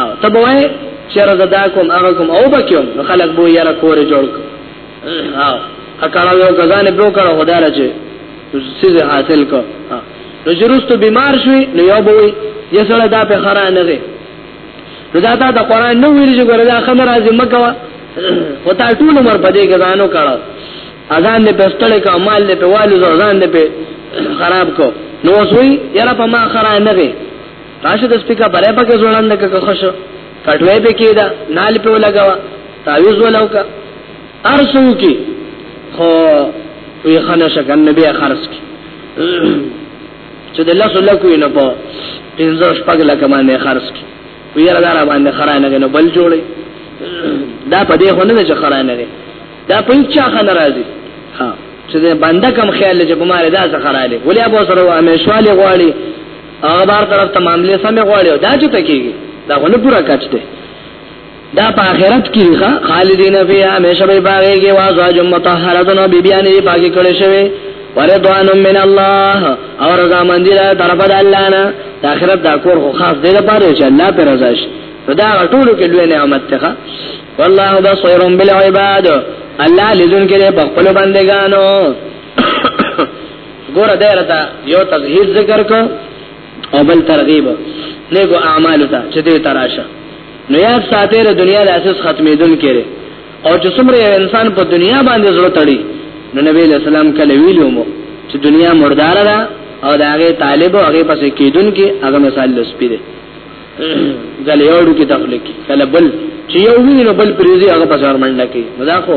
او ته به وای چې رضا کوم هغه کوم او بکوم نو خلک بو یاره کور جوړ او اکاله یو غزان به وکړ خدای راځي سیزه حاصل کو نو جروستو بیمار شوی نو یو بوي یې سره دا په خره نه دی نو دا دا قرآن نو ویل چې ګوره دا خمر راځي مکه و تا ټول عمر په دې غزانو کړه اذان دې پستړې کا مال دې په والو ځان دې په خراب کو نو وسوي یاره په ما خره نه دی راشه د سپیکا بلې پکې ځوړاند کې خوشو کټوي به کېدا نال په لګاوا تعویز ولوکا ارسو کې خو وی خنه شکن نبی خرص کې چې د الله صلی الله علیه په پنځه شپږ لکه باندې خرص کې وی را دار باندې خرانه نه بل جوړي دا په دې هونه چې خرانه نه دا په چا خنه راځي ها چې بنده کم خیال چې په مال دا څه خراله ولې ابو سره همیشواله غواړي هغه بار طرف ته معاملې سمې غواړي دا چې تکیږي دا غو نه پورا کچ دی دا په آخرت کې ښه خالدین فی همیشه به باغې کې وازواج مطهراتن او بیبیان یې پاکي کړې شوی وردوان من الله او رضا مندی له طرف د الله نه د آخرت دا کور خو خاص دی لپاره چې الله پر رضا شي دا ټول کې لوی نعمت ته والله بصیر بالعباد الله لذن کې په خپل بندگانو ګوره دایره دا یو تزهیر ذکر کو او بل ترغیب نیکو اعمال ته چې دې تراشه نو یاد ساتي د دنیا د اساس ختمېدون کړي او چې څومره انسان په دنیا باندې زړه تړي نو نبی له سلام کله ویلو مو چې دنیا مردار ده او دا هغه طالب او هغه پسې کېدون کې هغه مثال لوس پیری ځل یو ډو کې تخلیق کله بل چې یو ویني نو بل پریزي هغه په ځار منډه کې مدا خو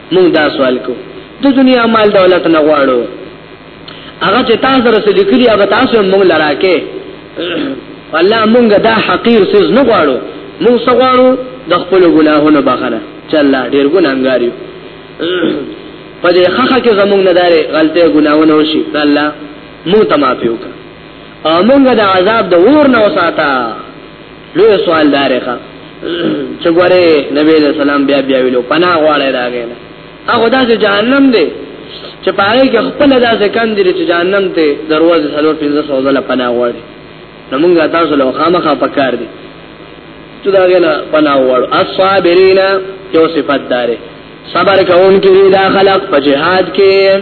مونږ دا سوال کو د دنیا مال دولت نه غواړو هغه چې تاسو سره څه لیکلي هغه تاسو مونږ لراکه الله مونږ دا حقیر سیز نه غواړو مونږ څه غواړو د خپل ګناهونو بخره چې الله ډیر ګناهګار یو په دې خخه کې زمونږ نه داري غلطه ګناهونه وشي الله مونږ ته معافي وکړه او مونږ د عذاب د اور نه وساته لوی سوال دارخه چې ګوره نبی له سلام بیا بیا ویلو پنا غواړی راغی هغه داسې جهنم دی چې پاره کې خپل داسې کم دي چې جهنم ته دروازه سلور پنځه سو ځله پنا غواړي نو موږ تاسو له خامخا پکار دي چې دا غلا پنا غواړو الصابرین یو صفات داره صبر کوونکي دا خلق په جهاد کې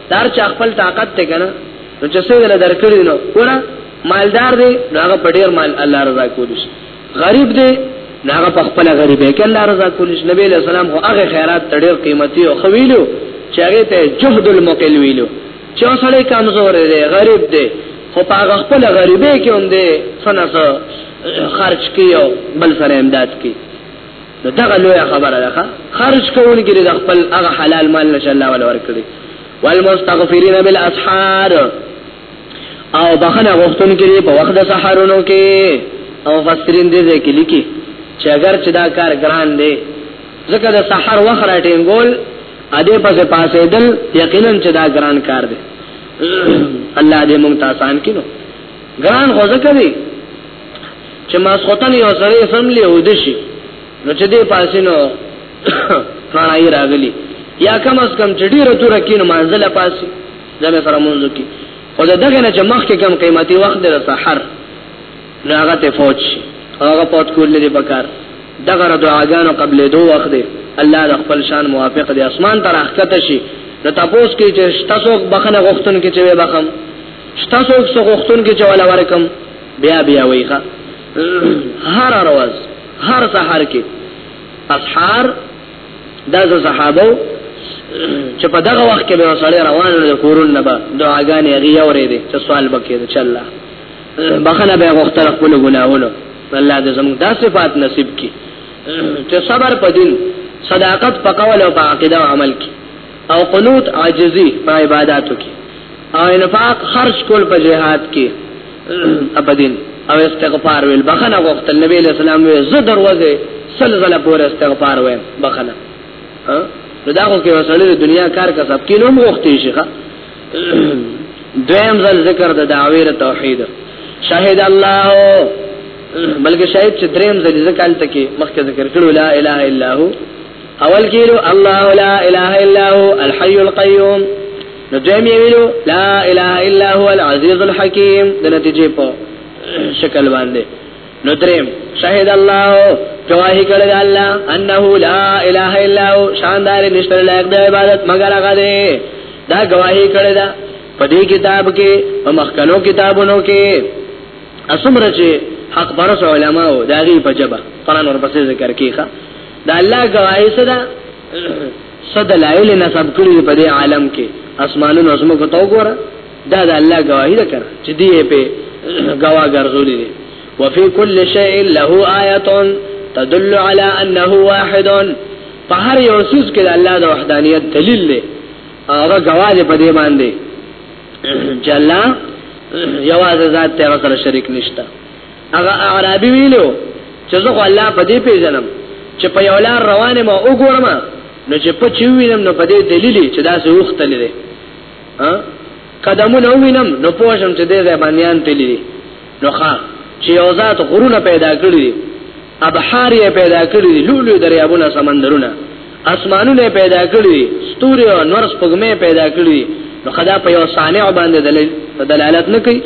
دار چا خپل طاقت ته کنه نو چې څه ویل درکړي نو ګوره مالدار دی نو هغه په ډیر مال الله رضا کولی شي غریب دی نو هغه په خپل غریبه کې الله رضا کولی شي نبی له سلام خو هغه خیرات ته ډیر قیمتي او خویلو چې هغه ته جهد المقل ویلو چې سړی کمزور دی غریب دی خو په هغه خپل غریبه کې هم دی څنګه خرج کیو بل سره امداد کی نو دغه لوی خبره ده خرج کوونکی د خپل هغه حلال مال نشه الله ول ورکړي والمستغفرین بالاسحار او بخنه غوښتون کړي په وخت د سحرونو کې او فسرین دې ځکه لیکي چې اگر چې دا کار ګران دی ځکه د سحر وخت راټینګول اده پسې پاسې دل یقینا چې دا ګران کار دی الله دې مونږ ته آسان کړي ګران خو ځکه دی چې ماسخوتن یو سره سم لی او دشي نو چې دې پاسینو کانای راغلی یا کم از کم چې ډیره تور کین منزله پاسي زمه سره مونږ کی خو دا دغه نه چې مخ کې کم قیمتي وخت در سحر راغه ته فوج هغه پات کول لري بکار دغه دعاګانو قبل دو وخت دی الله د خپل شان موافق دی اسمان تر حقیقت شي نو تاسو کې چې تاسو بخنه غوښتون کې چې وبخم تاسو څو غوښتون کې چې ولا ورکم بیا بیا ویخه هر ورځ هر سحر کې اسحار دا صحابه چې په دغه وخت کې به سړی روان دی کورون نه به دعاګانې هغه اورې دي چې سوال بکې دي چې الله بخنه به وخت خپل ګناهونه الله دې زموږ دا صفات نصیب کړي چې صبر په دین صداقت په قول او په عقیده او عمل کې او قنوت عاجزی په عبادتو کې او انفاق خرج کول په جهاد کې ابدین او استغفار ویل بخنه غوښتل نبی له سلام وی زه دروازه سلزله پور استغفار ویم بخنه نو دا خو کې وسړي د دنیا کار کا سب کې نوم غوښتي شي ښا دویم ځل ذکر د دعوی توحید شاهد الله بلکې شاهد چې دریم ځل ذکر کال تکي مخکې ذکر کړو لا اله الا هو اول کیلو الله لا اله الا هو الحي القيوم نو دویم ویلو لا اله الا هو العزيز الحكيم د نتیجې په شکل باندې نو دریم شهید الله گواہی کړل الله انه لا اله الا هو شاندار نشتر لایق د عبادت مگر هغه دی دا گواہی کړل دا په دې کتاب کې په مخکنو کتابونو کې اسمره چې حق برس علماء داغي په جبه قران ورپسې ذکر کیخه دا الله گواهی صدا صد لایل نسب کړی په دې عالم کې اسمانونو اسمو کو تو ګوره دا د الله گواهی ده کړ چې دې په گواه ګرځولې دي وفي كل شيء له آیه تدل على انه واحد په هر یو سوز کې د الله د وحدانیت دلیل دی هغه گواه دې په دې باندې چې الله یوازې ذات ته سره شریک نشته هغه اعرابي ویلو چې زه خو الله په دې پیژنم چې په یو لار روانه ما وګورم نو چې په چی وینم نو په دې دلیل چې دا څه وخت لري ها قدمونه وینم نو پوښم چې دې زبانیان تللی نو ښا چې یو ذات غرونه پیدا کړی ابحار یې پیدا کړی لولو دریابونه سمندرونه اسمانونه پیدا کړی ستوري او نور سپوږمۍ پیدا کړی نو خدا په یو صانع باندې دلالت نه کوي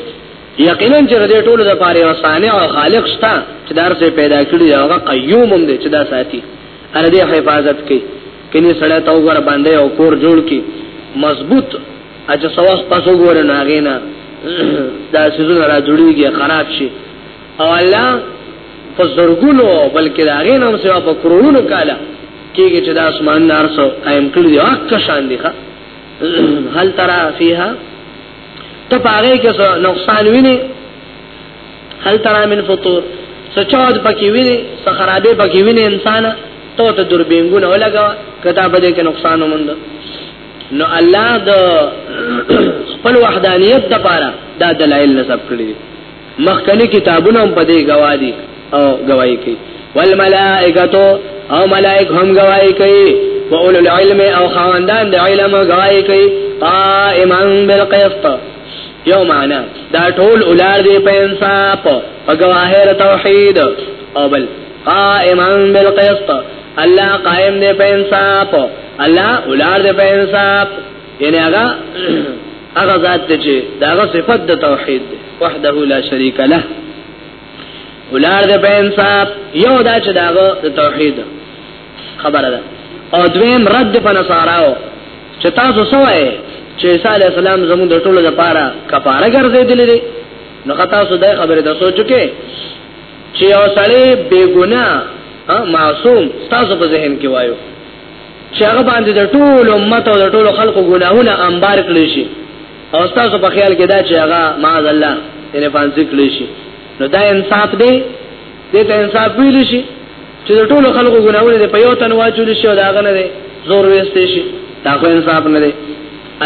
یقینا چې د ټولو د پاره او صانع او خالق شته چې دار څخه پیدا کړی او هغه قیوم هم دی چې دا ساتي هر دې حفاظت کوي کله سره تا وګور باندې او کور جوړ کی مضبوط اج سواس پاسو ګور نه غینا دا سيزونه را جوړیږي خراب شي او الله په زرګونو بلکې دا غینا هم سوا په کرونو کاله کېږي چې د اسمان نارسو قائم کړی دی واک شان دی ښا هل ترى فيها ته پاره کې څه نقصان ویني هل ترى من فطور څه چود پکې ویني څه خرابې پکې ویني انسان ته ته دربینګونه ولګا کدا بده کې نقصان ومند نو الله د خپل وحدانیت د پاره دا دلایل نسب کړی مخکنی کتابونه هم په دې گواه دي او گواہی کوي والملائکتو او ملائک هم گواہی کوي و اولو العلم او خواندان د علم گواہی کوي قائما بالقسط یو معنا دا ټول اولار دی په انصاف او گواهر توحید او بل قائما بالقسط الله قائم دی په انصاف الله اولار دی په انصاف یعنی هغه هغه ذات ته چې داغه صفت د توحید وحده لا شریک له ولار د انصاف یو دا چې داغه د توحید خبره ده او دویم رد په نصاراو چې تاسو سوای چې عیسی علی السلام زموږ د ټولو لپاره کفاره ګرځیدلې دي نو تاسو د خبره د سوچو کې چې یو سړی بے ګناه معصوم تاسو په ذهن کې وایو چې هغه باندې د ټول امت او د ټول خلکو ګناهونه انبار کړی شي او تاسو په خیال کې دا چې هغه معاذ الله یې پانځي کړی شي نو دا انصاف دی دې ته انصاف ویل شي چې د ټول خلکو ګناهونه دې په یو تن واچول شي او دا هغه نه دی زور وېستې شي دا خو انصاف نه دی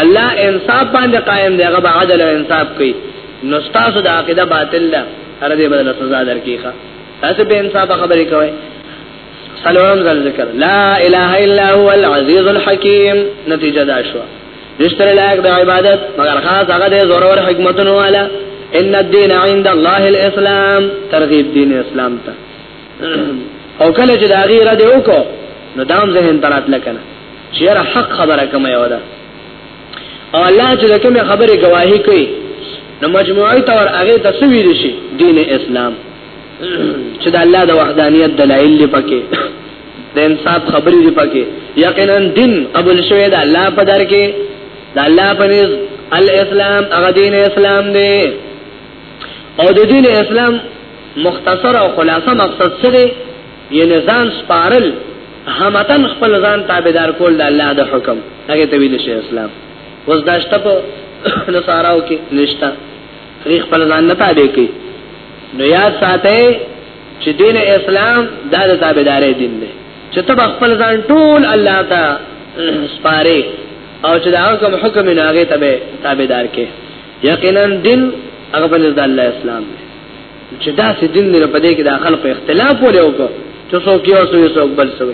الله انصاف باندې قائم دی هغه عدل او انصاف کوي نو تاسو د عقیده باطل ده هر دې بدل سزا درکې ښه تاسو به انصاف خبرې کوئ سلام ذل ذکر لا اله الا هو العزيز الحكيم نتیجه دا شو نشتر لایق د عبادت مگر خاص هغه د زور او حکمتونو والا ان الدين عند الله الاسلام ترغیب دین اسلام ته او کله چې دا غیره دی وکړو نو دام ذهن ترات لکنه چې را حق خبره کوم یو ده او الله چې کوم خبره گواہی کوي نو مجموعي تور هغه تسویل شي دین اسلام چې د الله د وحدانیت دلایل دی پکې د انصاف خبرې دی پکې یقینا دین قبول شوی د الله په در کې د الله په نس الاسلام هغه دین اسلام دی او د دین اسلام مختصر او خلاصه مقصد څه دی یعنی ځان سپارل همتن خپل ځان تابعدار کول د الله د حکم هغه ته ویل شي اسلام وز داشته په نصاراو کې نشتا تری خپل ځان نه تابع کی نو یاد ساته چې دین اسلام دا د تابعداري دین دی چې ته خپل ځان ټول الله ته سپاره او چې دا کوم حکم نه هغه ته تابعدار کې یقینا دین هغه بل د الله اسلام دی چې دا سې دین نه پدې کې د خلکو اختلاف ولې وکړ چې څوک یو څو څوک بل څو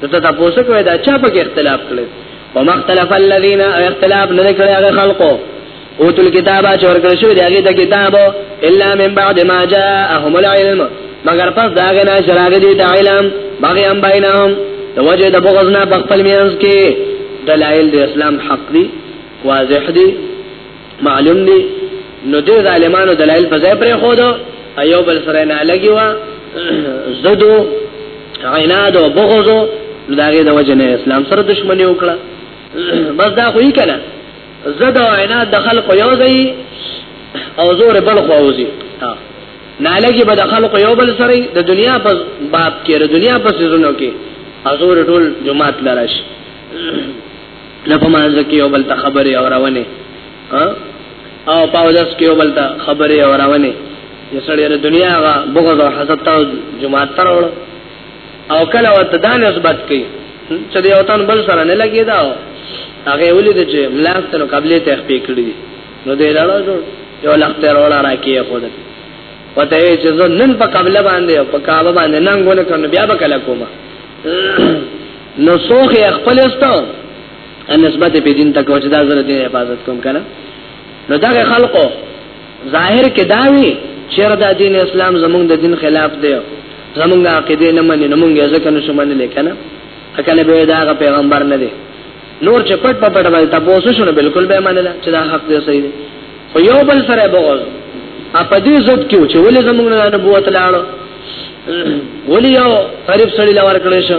نو ته تاسو کوی دا چا په اختلاف کړل ومختلف الذين اختلاف نه کړی هغه خلکو او تل کتابه چې ورکړ شو دی هغه ته کتابو الا من بعد ما جاءهم العلم مگر پس دا غنا شراغ دي ته علم باغی هم بینهم د وجه د بغضنا په خپل میانس کې دلایل د اسلام حق دي واضح دي معلوم دي نو دې ظالمانو دلایل په ځای پرې خو دو ایو بل سره نه لګي وا زدو عناد او بغضو داګه د وجه نه اسلام سره دښمنی وکړه بس دا خو یې کنه زد او عناد د خلکو یو ځای او زور بل خو اوځي نالګي به د خلکو یو بل سره د دنیا په باب کې د دنیا په سيزونو کې حضور ټول جمعات لراش نه په مانځ کې یو بل ته خبرې او راونه او پاودس کې یو بل ته خبرې او راونه یې سړی د دنیا غا بغض او حسد ته جمعات ترول او کله ورته دا نسبت کوي چې د یو تن بل سره نه لګي دا هغه ولید چې ملاس ته قبلې ته خپې کړې دي نو دې لاړو جوړ یو لخت روړه راکې خو ده پته یې چې زه نن په قبله باندې او په کعبه باندې نن غونه کړم بیا به کله کومه نو سوخ خپل استو ان نسبت په دین تک وجدا زره دې حفاظت کوم کنه نو دا خلکو ظاهر کې دا وی چې دا دین اسلام زمونږ د دین خلاف دی زمونږ عقیده نه مني نو مونږ یې ځکه نشو منلې کنه اکل به دا غ پیغمبر نه دی نور چې پټ په پټ باندې تاسو شنو بالکل به منل چې دا حق دی صحیح دی خو یو بل سره بغوز ا په دې ضد کې چې ولې زمونږ نه نبوت لاړو ولې یو غریب سړی لور کړی شو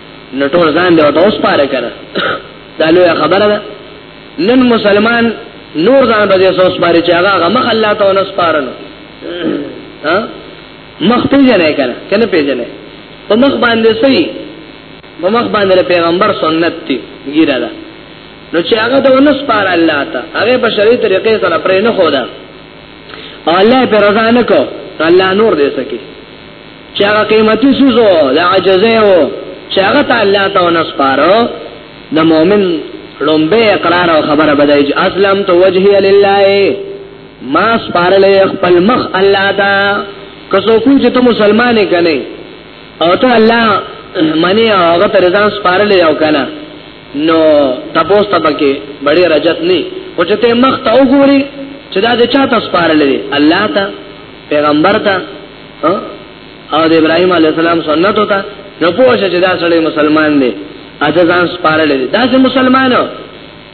نو ټول ځان دی او تاسو پاره کړه دا لوی خبره ده نن مسلمان نور ځان به تاسو پاره چې هغه مخ الله ته ونس پاره نو ها مخ پیژنې کړه کنه پیژنې په مخ باندې سي په مخ باندې پیغمبر سنت دی ګیره ده نو چې هغه د ونس پار الله ته هغه په شریعت طریقې سره پرې نه خو ده الله پر رضا نه کو الله نور دې سکے چې هغه قیمتي سوزو د عجزه او چې هغه ته الله ته ونسپارو د مؤمن لومبه اقرار او خبره بدای چې اسلم تو وجهي لله ما سپارلې خپل مخ الله دا کسو کو چې ته مسلمان کنه او ته الله منی هغه ته رضا سپارلې او کنه نو تاسو ته پکې بڑی رجت نه او چې ته مخ ته وګوري چې دا د چا تاسو سپارلې الله ته پیغمبر ته او د ابراهيم عليه السلام سنت وتا نو پوه چې دا سړی مسلمان دی اته ځان سپارل دي دا چې مسلمانو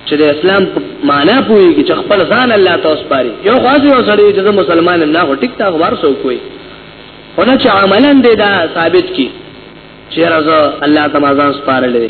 چې د اسلام معنا پوهیږي چې خپل ځان الله ته سپاري یو خاص یو سړی چې مسلمان نه هو ټیک تا خبر سو کوی خدا چې عملا دې دا ثابت کی چې رضا الله تعالی ځان سپارل دي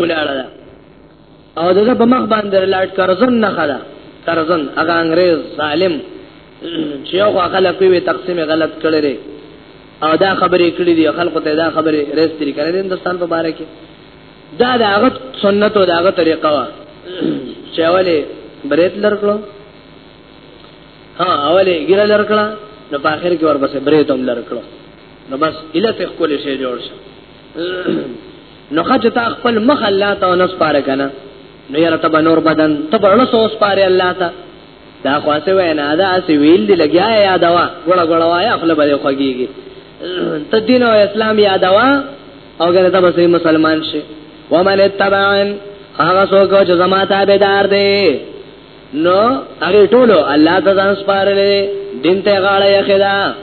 ولاړه ده او دغه په مخ باندې لاټ کرزن نه خلا کرزن هغه انګريز ظالم چې یو خلک په تقسیم غلط کړی دی او دا خبرې کړې دي خلکو ته دا خبرې رېستري کړې دي هندستان په باره کې دا دا هغه سنت او دا هغه طریقه وا چې اوله برېت لرکلو ها اوله ګیره لرکړه نو په اخر کې ورپسې برې تم لرکړه نو بس اله ته خپل شی جوړ شو نو خج تا خپل مخ الله ته نس پاره کنه نو یاره تب نور بدن تب رنس اوس پاره الله ته دا خاصه وینا دا سی ویل دی لګیا یا دوا ګړه ګړه وایا خپل به خوږیږي ته دین او اسلام یا دوا او ګره ته بس مسلمان شي ومن اتبعن هغه څوک چې زما تابعدار دی نو هغه ټولو الله ته ځان سپارلې دین ته غاړه یې خدا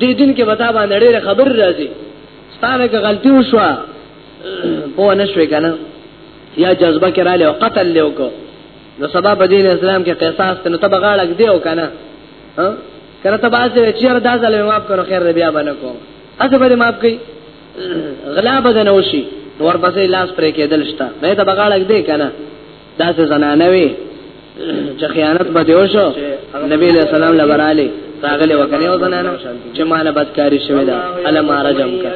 دې دین کې وتا باندې ډېر خبر راځي ستاره کې غلطي وشو په نه شوې کنه یا جذبه کې را لې قتل له وکړو نو سبا په دین اسلام کې قصاص ته نو تبه غاړه کې دیو کنه ها کله ته باز دې چې دا ځل معاف کړو خیر دې بیا باندې کو اته به معاف کړي غلا بدنوشي نور پسې لاس پرې کېدل شته مې ته بغاړه دې کنه دا څه زنانه وي چې خیانت به دیو شو نبی له سلام لبرالی راغلی وکړي او زنانه چې مال بدکاری شوی دا علم رجم کا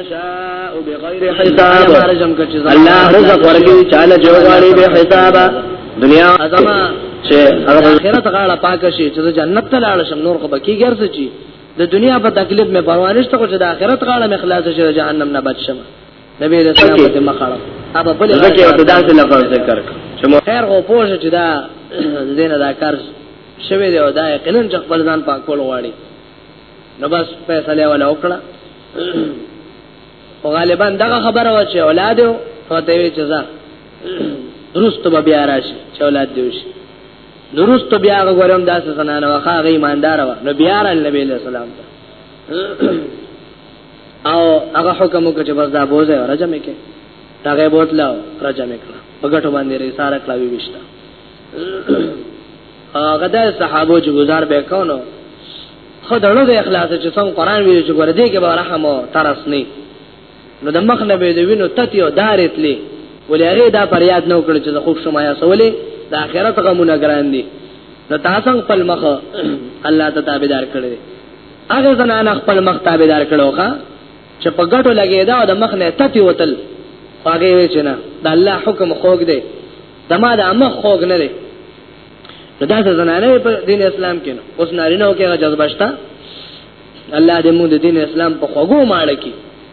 حساب رجم کا چې الله رزق ورګي چاله جوړي به حساب دنیا ازما چې هغه آخرت غاړه پاک شي چې جنت ته لاړ شم نور خو بکی ګرځي چې د دنیا په تکلیف مې پروا نشته خو چې د آخرت غاړه مې خلاص شي جهنم نه بچ شم نبی د سلام په دمه خړ ابا بل ځکه یو داسې لفظ ذکر چې مو خیر غو پوه چې دا زینه دا کار شوی دی او دا یقینا چې خپل ځان پاکول غواړي نو بس فیصله ولا وکړه او غالبا دغه خبره و چې اولاد او فته وی جزا درست به بیا راشي چې اولاد دی وشي درست بیا غوړم داسې زنانه واخا غي ایماندار و نو بیا رال نبی له سلام ته او هغه حکم وکړ چې بس دا بوزه راځم کې هغه بوتلو راځم کې په ګټو باندې رساله کړه وی وشته هغه د صحابه چې گزار به کونو خو دړو د اخلاص چې څنګه قران ویل چې ګور دې کې به رحم او ترس نه نو د مخ نه به د وینو تتی او دارتلی ولې هغه دا پریاد نه وکړ چې خوب شما یا سولې د آخرت غمونه ګران دي نو تاسو خپل مخ الله ته تابعدار کړی هغه زنانه خپل مخ تابعدار کړو ښا چې په ګټو لګیدا او د مخ نه تپی وتل هغه وی چې نه د الله حکم خوګ دی زما د امه خوګ نه دی دا څه زنانه په دین اسلام کې نو اوس نارینه او کې جذبه شته الله دې موږ د دین اسلام په خوګو ماړه کې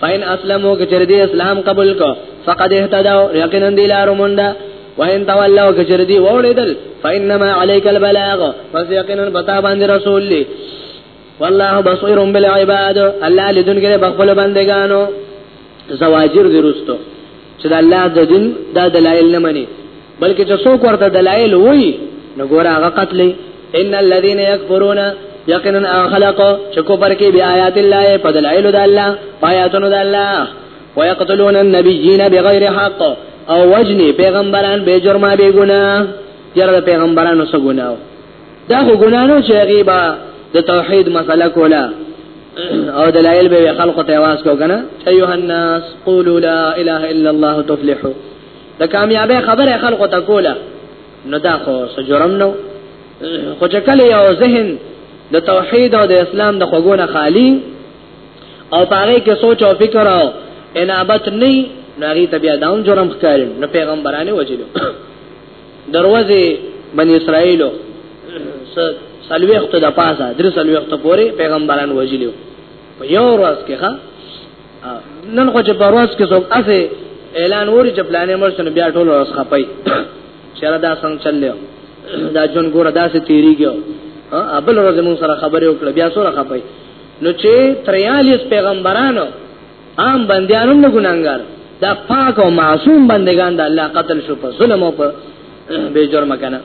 فین اسلمو کچر دی اسلام قبول کو فقد اهتدوا یقینا دی لارو موندا وین تولوا کچر دی وړیدل فینما علیک البلاغ پس یقینا پتا باندې رسول لی والله بصیر بالعباد الله لذن کې بخل بندگانو زواجر درستو چې د الله د دین دا دلایل نه مني بلکې چې څوک ورته دلایل وایي نو ګور هغه قتل ان الذين يكفرون یقینا خلق چې کوپر کې بیا آیات الله په دلایل د الله آیاتونو د الله ويقتلون النبيين بغیر حق او وجني پیغمبران به جرمه به ګناه جره پیغمبرانو سره ګناه دا خو ګنانو چې هغه با د توحید مسله کوله او دلایل به خلکو ته आवाज کو کنه ایه الناس قولوا لا اله الا الله تفلحوا د کامیابی خبره خلکو ته کوله نو دا خو سجرم نو خو چې کله یو ذهن د توحید او د اسلام د خوګونه خالی او پاره کې سوچ او فکر او انابت نه ناری تبیا داون جرم ښکاري نو پیغمبرانه وجلو دروازه بنی اسرائیل سلويخت د پاسه در سلويخت پورې پیغمبران وجلیو په یو ورځ کې ښا نن خو چې په ورځ کې څوک اسه اعلان وری چې پلانې مرسن بیا ټول ورځ خپای چیرې دا څنګه چلیو دا جون ګور داسې تیریږي ابل ورځ مون سره خبرې وکړه بیا سره خپای نو چې 43 پیغمبرانو عام بندیان هم ګناګار دا پاک او معصوم بندگان د الله قتل شو په ظلم او په بے جرم کنه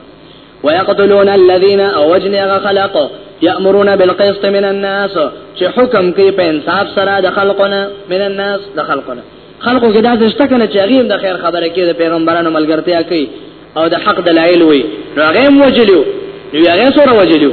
ويقتلون الذين اوجنوا خلقوا يأمرون بالقسط من الناس چې حکم کوي په انصاف سره د خلقونه من الناس د خلقونه خلقو کې دا څه کنه چې غیم د خیر خبره کوي د پیغمبرانو ملګرتیا کوي او د حق دلایل وي راغې موجلیو یو هغه سره وجلیو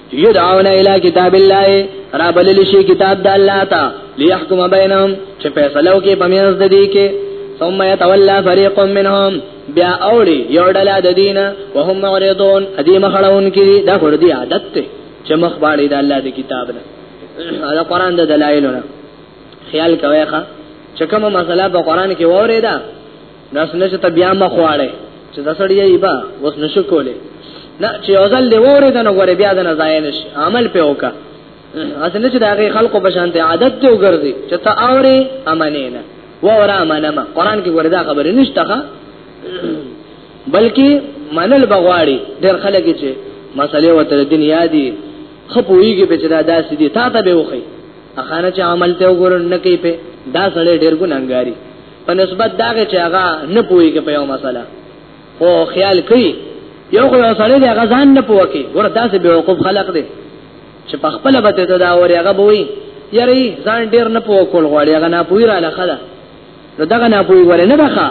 یدعون الی کتاب الله را بلل شي کتاب د الله تا ليحكم بينهم چې فیصلو کې پمیاز د دې کې ثم يتولى فريق منهم بیا اوړي یو ډله د دین وهم معرضون ادي مخړون کې دا خور دی عادت ته چې مخ باندې د الله د کتاب نه دا قران د دلایل نه خیال کوي ښا چې کومه مسله په قران کې وره ده دا سنه چې بیا ما خواړې چې دا سړی یې با اوس نشو کولې نه چې اوزل دی وره دنه غره بیا دنه ځای نش عمل په وکا اسنه چې داغه خلقو بشانته عادت ته وګرځي چې ته اوري امنه نه و ورا امنه قرآن کې وردا خبره نشته بلکې منل بغواړي ډېر خلک چې مسلې وتر دنیا دي خپويږي په چې دا داسې دي تا ته به وخی اخانه چې عمل ته وګورن نه کوي په دا سړی ډېر ګناګاری په نسبت داغه چې هغه نه پويږي په یو مسله خو خیال کوي یو خو یو سړی دی هغه ځان نه پوکي ګور داسې به وقوف خلق دی چې په خپل به ته دا ور هغه بوي یاري ځان ډیر نه پوکول غواړي هغه نه پوي را لخه ده نو دغه نه پوي ور نه بخا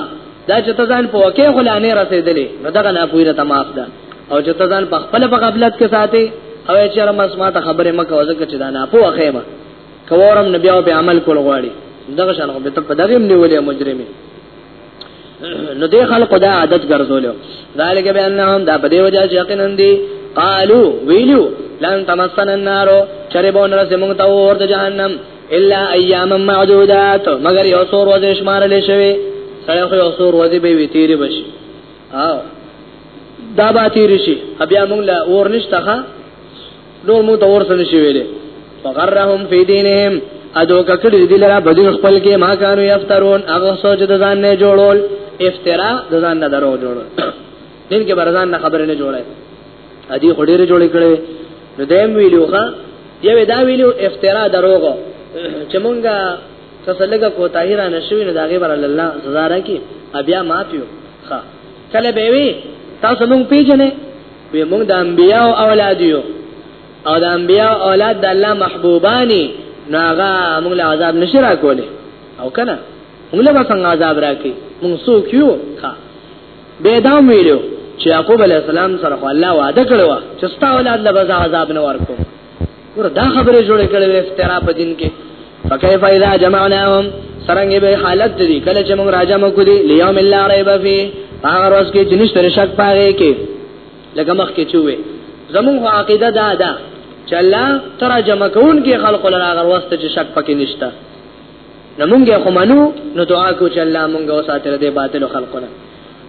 دا چې ته ځان پوکي خو لانه رسیدلې نو دغه نه پوي را تماف ده او چې ته ځان په خپل په قبلت کې ساتي او چې رمس ما ته خبره مکه وځکه چې دا نه پوخه ما کورم نبی او به عمل کول غواړي دغه شان خو به ته په دغه نیولې مجرمي نو دې خلق دا عادت ګرځولو ذالک به انهم دا په دې وجه چې یقینا دي قالو ویلو لن تمسن النار چربون رس موږ ته ورته جهنم الا ایام معدودات مگر یو څو ورځې شمارل شوی سره خو یو څو ورځې به وی تیرې بشي او دا به تیرې شي بیا موږ لا اور نشته نور مو ته ورسره نشي ویلې فغرهم فی دینهم ادو ککړي دي لرا بدین خپل کې ما کانو یفترون هغه سوچ د ځان نه جوړول افترا د ځان نه درو جوړول دین کې برزان نه خبره نه جوړه ادي خډیر جوړ کړي نو دیم ویلوخه یو دا ویلو افترا دروغ چې مونږه تسلګه کوتاهی را نشوي نو داګه بر الله سزا راکې بیا معافیو ښه کله به وی تاسو مونږ پیژنې وی مونږ د انبیاء او اولاد یو او د انبیاء او اولاد د الله محبوبانی نو هغه مونږ له عذاب نشرا کوله او کنه مونږ له څنګه عذاب راکې مونږ سو کیو ښا به دا ویلو چې یعقوب علی السلام سره الله وعده کړو چې ستا اولاد له عذاب نه ورکو ور دا خبره جوړه کړې وې افترا په دین کې فكيف اذا جمعناهم سرنګ به حالت دي کله چې موږ راځم کو دي ليوم الله ريب فيه هغه ورځ کې جنش تر شک پاره کې لکه مخ کې چوي زموږ عقیده دا ده چې الله تر جمع کون کې خلق لرا غر واسطه چې شک پکې نشته نو مونږه خو منو نو دعا کو چې الله مونږه وساتره دې باطل خلقونه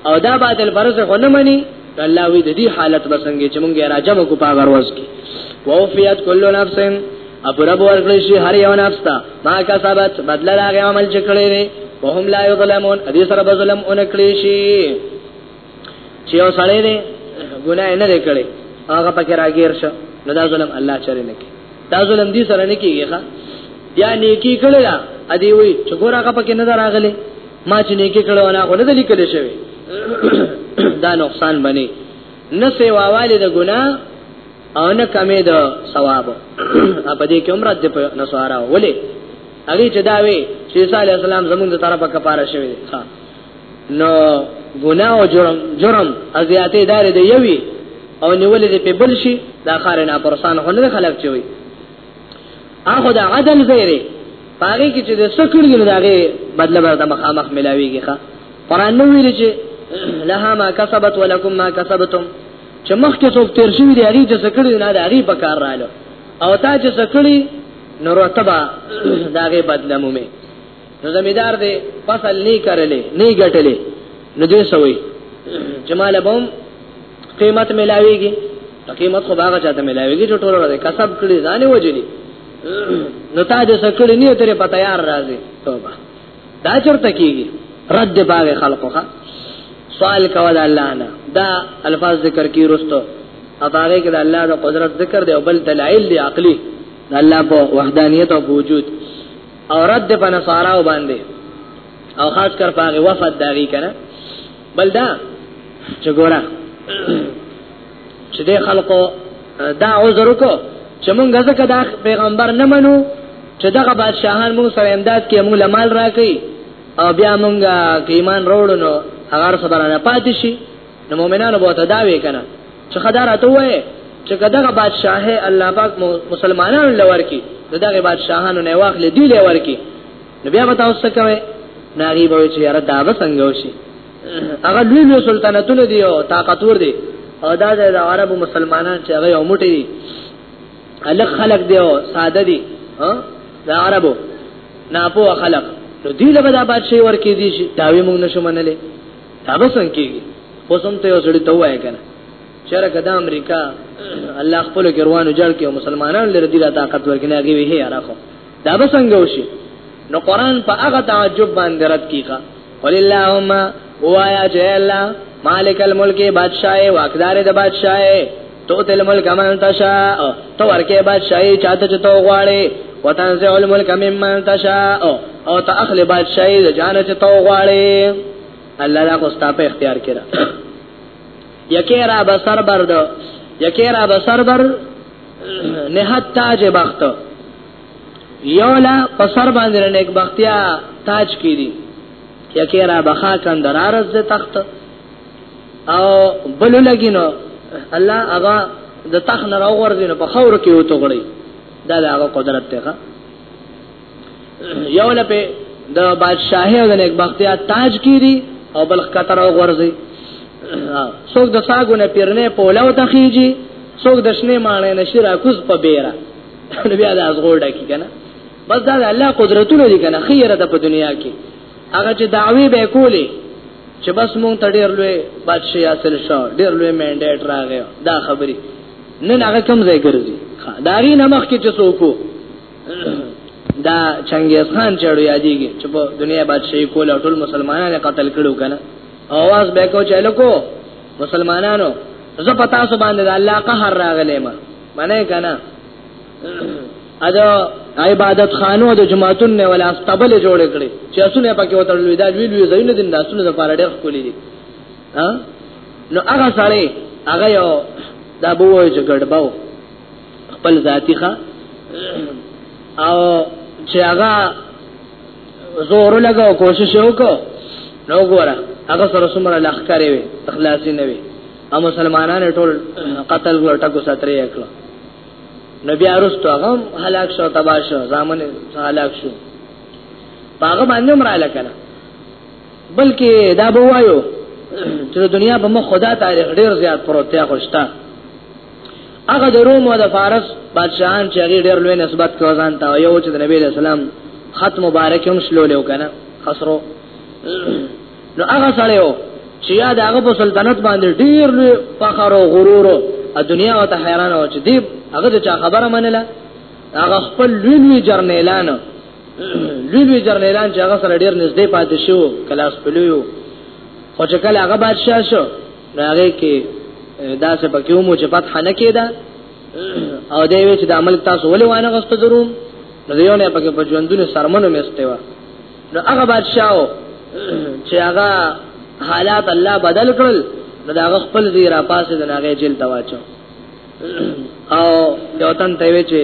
او دا بعد الفرض خو نه مني الله وی د دې حالت بسنګ چې مونږه راجم کو پاغ وروز کی ووفیت کل نفس اپر ابو ورکړی شي هر یو نفس ته ما کسبت بدل راغی عمل چې کړی دی وهم لا یظلمون دې سره به ظلم اون کړی شي چې یو سړی دی ګناه نه کړی هغه پکې راګیر شو نو دا ظلم الله چره نه کوي دا ظلم دې سره نه کیږي ښا یا نیکی کړی دا ادي وی چې ګور هغه پکې نه راغلی ما چې نیکی کړو نه غوډه لیکل شوی دا نقصان بني نه سیواواله د ګنا او نه کمې د ثواب په دې کې عمره د نسوارا ولې هغه چې دا وی چې عیسی علی السلام زمونږ د طرفه کفاره شوی ها نو ګنا او جرم جرم ازیاتې دار دی یوي او نیولې دې په بل شي دا خار نه پرسان هونه خلک چوي هغه د عدل زیره پاره کې چې د سکړ دی دغه بدله به د مخامخ ملاویږي ښا قران نو ویل چې لها ما کسبت ولکم ما کسبتم چې مخکې څوک تیر شوی دی هغه چې سکړ نه دی هغه په کار رالو او تا چې سکړی نو رتبه دغه بدله مومي نو زمیدار دې فصل نه کړلې نه ګټلې نو دې سوي چې مال به قیمت ملاويږي قیمت خو باغ چاته ملاويږي چې ټول ورته کسب کړی ځانې وجلی نو تا دې سکړی نه ترې په تیار راځي توبه دا چرته کیږي رد باغ خلقخه سوال کول الله نه دا الفاظ ذکر کی رستو اپاره کې د الله د قدرت ذکر دی او بل دلایل دی عقلی د الله په وحدانیت او وجود او رد په نصاراو باندې او خاص کر پاغه وفد داغي کنه بلدا چې ګورا چې د خلکو دا عذر وکړو چې مونږ ځکه دا پیغمبر نه منو چې دغه بادشاہان مونږ سره امداد کوي مونږ لمال راکړي او بیا مونږه ایمان وروړو نو هغه سره نه پاتې شي نو مؤمنانو به ته دا وی کنه چې خدای ته وای چې کداغه بادشاہ الله پاک مسلمانانو لور کی دغه بادشاہانو نه واخلې دی لور کی نو بیا به تاسو کوي ناری به چې یاره دا به څنګه وشي هغه لوی لوی سلطنتونه دی او طاقتور دی او دا د عربو مسلمانان چې هغه یو موټی دي الک خلق دی او ساده دي ها د عربو ناپو خلق نو دی له بدا بادشاہي ورکی دي چې داوی مونږ نشو منلې هغه څنګه کیږي خو سم ته یو سړی ته وایې کنه چیرې کدا امریکا الله خپل ګروانو جړ کې مسلمانان لري د طاقت ورګنه دی وی هه راخو دا به څنګه وشي نو قران په هغه تعجب باندې رد کیږي قل اللهم وایا جل مالک الملک بادشاہ واقدار د بادشاہ تو تل ملک من تشاء تو ورکه بادشاہي چاته چتو غواړي وتنزع الملک ممن تشاء او ته اخلي بادشاہي د جان چتو غواړي الله دا خو ستاسو اختیار کړه یکی را بسر برد یکی را بسر بر نهت تاج بخت یولا پسر باندې نیک بختیا تاج کیدی یکی را بخا کندرارز تخت او بل لګینو الله هغه د تخ نه راوغورځینو په خور کې وته غړي دا د هغه قدرت ته یو لپه د بادشاہي او د نیک بختیا تاج کیری او بل خطر او غورځي څوک د ساګو نه پیرنه پولاو تخیږي څوک د شنه مانې نشیر اکوز په بیره نو بیا د ازغور ډکی کنه بس دا الله قدرتونه دي کنه خیره د په دنیا کې هغه چې دعوی به کولې چې بس مونږ ته ډېر لوی بادشاہ حاصل شو ډېر لوی منډیټ راغی دا خبرې نن هغه کم ځای ګرځي داغي نمخ کې چې څوک دا چنګیز خان چړو یادېږي چې په دنیا بادشاہي کول او ټول مسلمانانو قتل کړو کنه اواز به کو چلو کو مسلمانانو زه پتا سو باندې الله قهر راغلی ما منه کنه ادا عبادت خانو د جماعتون نه ولا استبل جوړ کړي چې اسونه پکې وتړلې دا ویل وی زینو دین د اسونه لپاره ډېر خولې دي ها نو هغه سړی هغه یو دا بووي چې ګډباو خپل ذاتی ښا او چې هغه زور لګاو کوشش وکړو نو ګوره هغه سره سمره لخرې وي اخلاصي نه وي او مسلمانانو ټول قتل ورټکو ساتري کړو نو بیا رستو هغه هلاک شو تبا شو زامن هلاک شو هغه باندې عمر علا کړه بلکې دا به وایو چې دنیا په مخ خدا تاریخ ډیر زیات پروت یا خوشتا هغه د روم او د فارس بادشاہان چې هغه ډیر لوی نسبت کوي ځان ته یو چې د نبی اسلام خط مبارک هم شلول وکنه خسرو نو هغه سره و چې یا د هغه په سلطنت باندې ډیر لوی فخر او غرور او دنیا او ته حیران و چې دی هغه چې خبره منله هغه خپل لوی لوی جرنیلان لوی لوی جرنیلان چې هغه سره ډیر نږدې پاتې شو کلاس پلیو خو چې کله هغه بادشاہ شو هغه کې دا څه پکې مو چې فتح نه کېده او دی وی چې د عمل تاسو ولې وانه غوښته ضرور نو یو نه پکې په ژوندونه سرمنو مستوا نو هغه بادشاہو چې هغه حالات الله بدل کړل نو دا هغه خپل دی را پاسې د هغه جیل ته واچو او یو تن ته وی چې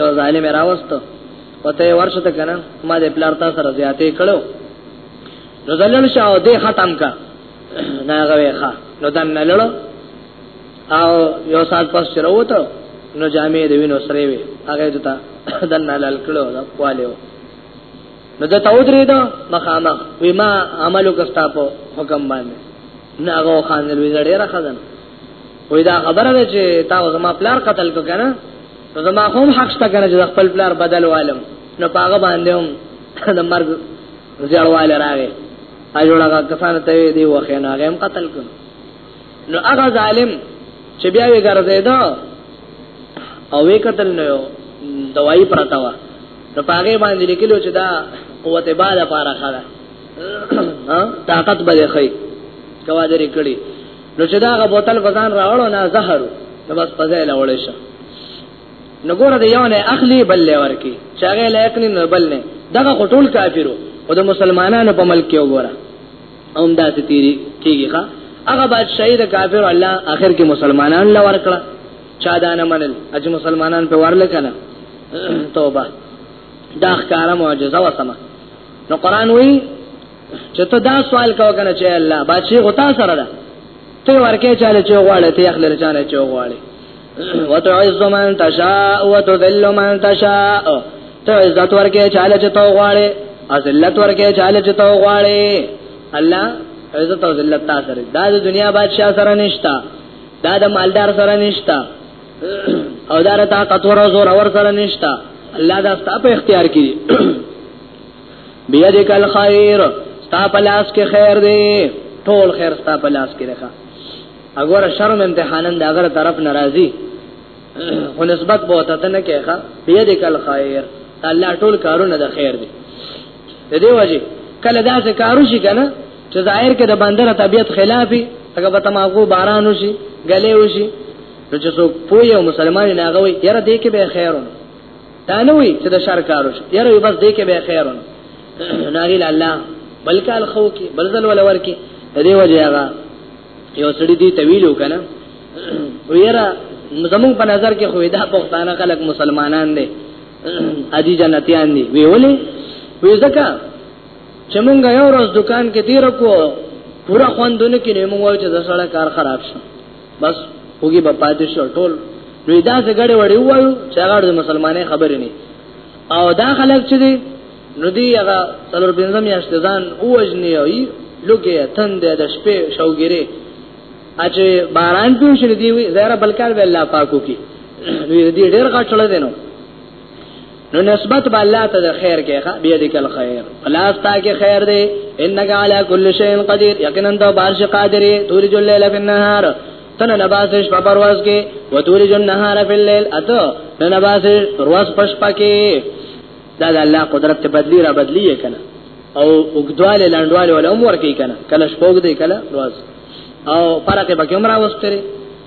یو ظالم راوستو وته ورشه ته کنه ما دې پلار تاسو سره زیاتې کړو نو ځلل شاو دې ختم کا ناغه ویخه نو دن نلړو او یو سات پس چروته نو جامې دې وینو سره وی هغه دتا دن نلل کړو دا پوالو نو د تودري دا مخامه وی ما عملو کستا په حکم باندې نه هغه خان دې وی ډېر خزن وی دا خبره ده چې تا زما پلار قتل کو کنه نو زما هم حق شته کنه چې خپل پلار بدل والم نو پاغه باندې هم د مرګ ځړواله راغی اجوړه کسان ته دی وخه نه غیم قتل کړ نو هغه ظالم چې بیا وی ګرځیدا او وی قتل نه یو دوايي پرتا و نو پاګې باندې لیکلو چې دا قوت بال لپاره خره ها طاقت به خي کوا دې کړی نو چې دا غ بوتل بزان راوړو نه زهر نو بس پځه لوړې شه نو ګوره د یو نه اخلي بل لور کی چاغه لایق نه بل نه دغه ټول کافرو او د مسلمانانو په ملک کې وګوره هم دا ستیری کیږي ښا هغه بادشاہي د کافر الله اخر کې مسلمانان لور کړه چا دا نه منل اج مسلمانان په ورل کنه توبه دا ښکارا معجزه وسمه نو قران وی چې ته دا سوال کاو کنه چې الله بادشاہي غوتا سره ده ته ورکه چاله چې غواړي ته اخلر چاله چې غواړي وتعز من تشاء وتذل من تشاء ته عزت ورکه چاله چې تو غواړي ذلت ورکه چاله چې تو غواړي الله عزت او ذلت تاسو سره دا د دنیا بادشاہ سره نشتا دا د مالدار سره نشتا او دا رتا قطور او زور اور سره نشتا الله دا ستاسو په اختیار کې بیا دې کل خیر ستاسو په لاس کې خیر دی ټول خیر ستاسو په لاس کې راخه اګوره شرم امتحانن دا غره طرف ناراضي خو نسبت به وته نه کېخه بیا دې کل خیر الله ټول کارونه د خیر دي د دې وجه کله دا څه کارو شي کنه چې ظاهر کې د بندر طبيعت خلافي هغه به تماغو باران وشي غلې وشي نو چې څوک پوي او مسلمان نه غوي یاره دې کې به خیرونه دا نه وي چې د شر کارو شي یاره بس دې کې به خیر نه غیل الله بلکې الخو کې بلزل ولا ورکی د دې وجه هغه یو سړی دی طویل وکنه ویرا زمون په نظر کې خو دا پښتانه خلک مسلمانان دي اجي جنتیان دي وی ولې وی ځکه چې مونږ یو ورځ دکان کې تیر کو پورا خوندونه کې نه مونږ چې د سړی کار خراب شو بس خوږي په پاتې شو ټول نو دا څه غړې وړې وایو چې هغه د مسلمانې خبرې نه او دا خلک چې دي نو دی هغه څلور پنځم یاشت ځان اوجنی او لوګي تند د شپې شوګيري اچې باران پیو شل دی وی زهره بلکار به الله پاکو کی دوی دې ډېر غټ چل دینو نو نسبت به الله ته د خیر کې ښه بیا دې کل خیر خلاص تا کې خیر دی انک علی کل شیء قدیر یقینا ته بارش قادر تور جل لیل فی النهار تن نباسش په پرواز کې و تور جل نهار فی الليل اته تن نباسش پرواز پش پکې دا د الله قدرت ته بدلی را بدلی کنه او وګدواله لاندواله ول عمر کې کنه کله شپوګ دی کله روز او فرق به کوم راوستره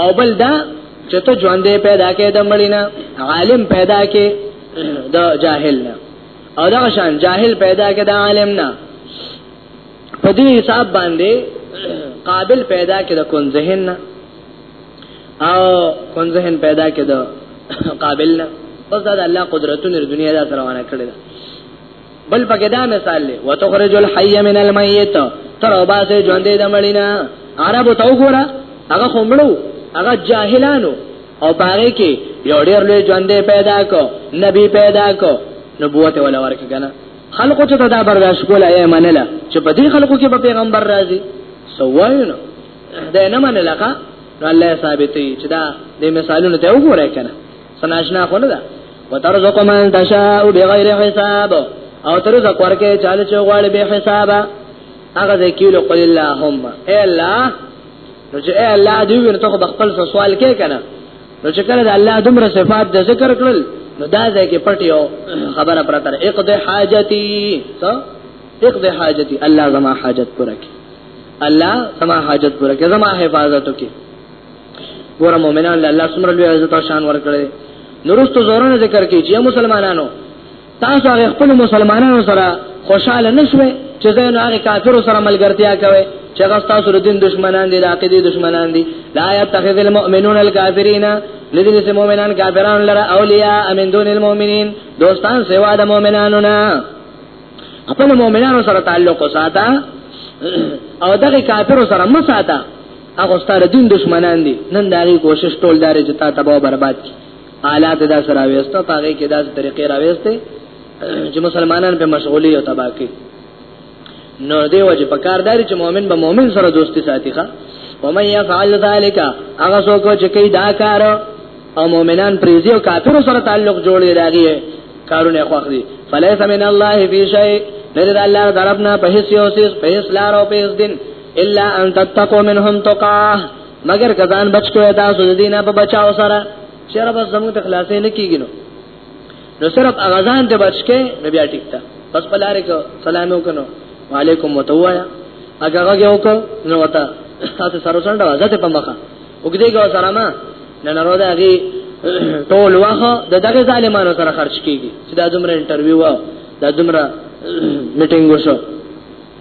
او بل دا چې ته ژوندې پیدا کې د مړینا عالم پیدا کې د جاهل نه او دا شان جاهل پیدا کې د عالم نه په دې حساب باندې قابل پیدا کې د کون ذهن نه او کون ذهن پیدا کې د قابل نه پس دا الله قدرتونه د دنیا د روانه کړی بل پکې دا مثال دی وتخرج الحي من الميت تر وباسه ژوندې د مړینا عربو ته وګوره هغه خومړو هغه جاهلانو او پاره کې یو ډېر لوی ژوندې پیدا کو نبی پیدا کو نبوت ولا ورک کنه خلقو ته دا برداشت کول اي منله چې په دې خلقو کې به پیغمبر راځي سوایونه دا نه منله کا الله ثابتې چې دا د مثالونو ته وګوره کنه سناشنا خو نه ده وترزق من تشاء بغیر حساب او ترزق ورکه چاله چې غواړي به حسابه هغه ذکیل قل اللهم اے الله نو چې اے الله دې ورته خپل سوال کې کنه نو چې کله د الله دومره صفات د ذکر کړل نو دا ځای کې پټیو خبره پرتر اقض حاجتی څه اقض حاجتی الله زما حاجت پوره کړي الله زما حاجت پوره کړي زما حفاظت وکړي ګور مؤمنان له الله سمره لوی عزت او شان ورکړي نورستو زورونه ذکر کوي چې مسلمانانو تاسو هغه خپل مسلمانانو سره خوشاله نشوي چې زه نه هغه کافر سره ملګرتیا کوي چې هغه تاسو د دین دشمنان دي د عقیده دشمنان دي لا يتخذ المؤمنون الكافرين لذي چې مؤمنان کافرانو لره اولیاء من دون المؤمنین دوستان سوا د مؤمنانو نه خپل مؤمنانو سره تعلق وساته او دغه کافر سره مساته هغه ستاره دین دشمنان دي نن دا غي کوشش ټول دار چې تا تباہ برباد کی حالات دا سره وېسته پاره کې دا طریقې را وېسته چې مسلمانان په مشغولي او تباہ کی نو دی وجه په کار داري چې مؤمن به مؤمن سره دوستي ساتي ښا ومن يفعل ذلك هغه څوک چې کوي دا کار او مؤمنان پریزي او کافر سره تعلق جوړي راغي کارونه خوخري فليس من الله في شيء لري الله دربنا په هیڅ یو سیس په هیڅ لار او په هیڅ دین الا ان تتقوا منهم تقاه مگر کزان بچ کوی تاسو د دینه په بچاو سره چیرې بس زموږ ته خلاصې نه کیږي نو نو صرف اغازان ته بچ کې نو بیا ټیک تا بس په لارې کو سلام وکړو وعلیکم وتوایا اګه هغه وکړو نو وتا تاسو سره څنډه وځه ته په مخه وګدې کو سره ما نه نه رودا هغه ټول واه د دغه ظالمانو سره خرج کیږي چې دا دومره انټرویو دا دومره میټینګ وشو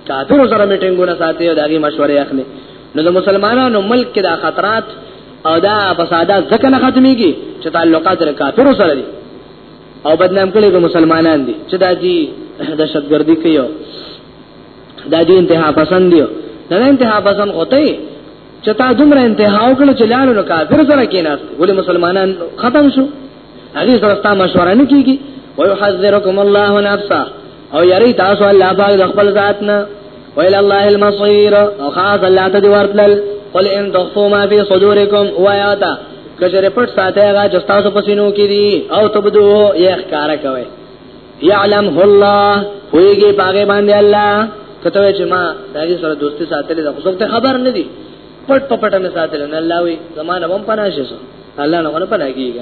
کافر سره میټینګونه ساتي او دغه مشورې اخلي نو د مسلمانانو ملک کې د خطرات او دا فسادات ځکه نه ختميږي چې تعلقات له کافرو سره دي او بدنام کړي کوم مسلمانان دي چې دا دي د شتګردي کوي دا دي انتها پسند دي دا انتها پسند هوته چې تا دومره انتها وکړه چې لاړو نو کافر سره کېناست ولې مسلمانان ختم شو هغه سره مشوره نه کیږي ويحذركم الله نفسه او یری تاسو الله پاک د خپل ذات نه ویل الله المصير او خاص الله ته دی ورتل قل ان تخفوا ما في صدوركم وياتا کجره پټ ساته هغه چې تاسو پسینو کې دي او تبدو یې ښکار کوي يعلم الله ویږي باغې باندې الله کته چې ما دغه سره دوستي ساتلې ده خو ته خبر نه دي پټ پټ نه ساتل نه الله وي زمانه هم پناه شې الله نه ونه پناه کیږي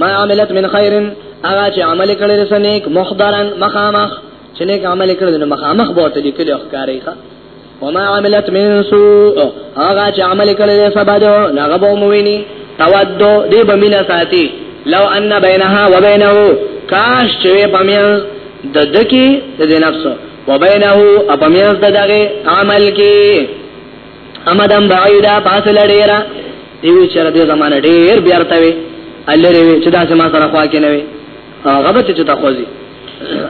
ما عملت من خير هغه چې عمل کړی د سنیک محضرن مخامخ چې نیک عمل کړی د مخامخ بوت لیکل او ښکاری ښه وما عملت من سوء هغه چې عمل کړی د سبادو هغه به موویني تودو دی بمینا ساتي لو ان بینها وبینه کاش چې پمیان د دکی د نفس وبینه اپمیان د دغه عمل کې امدم بعیدا فاصله ډیره دیو چر دې زمانه ډیر بیارته وي الری وي چې داسې ما سره خوا کې نه وي هغه به چې تخوځي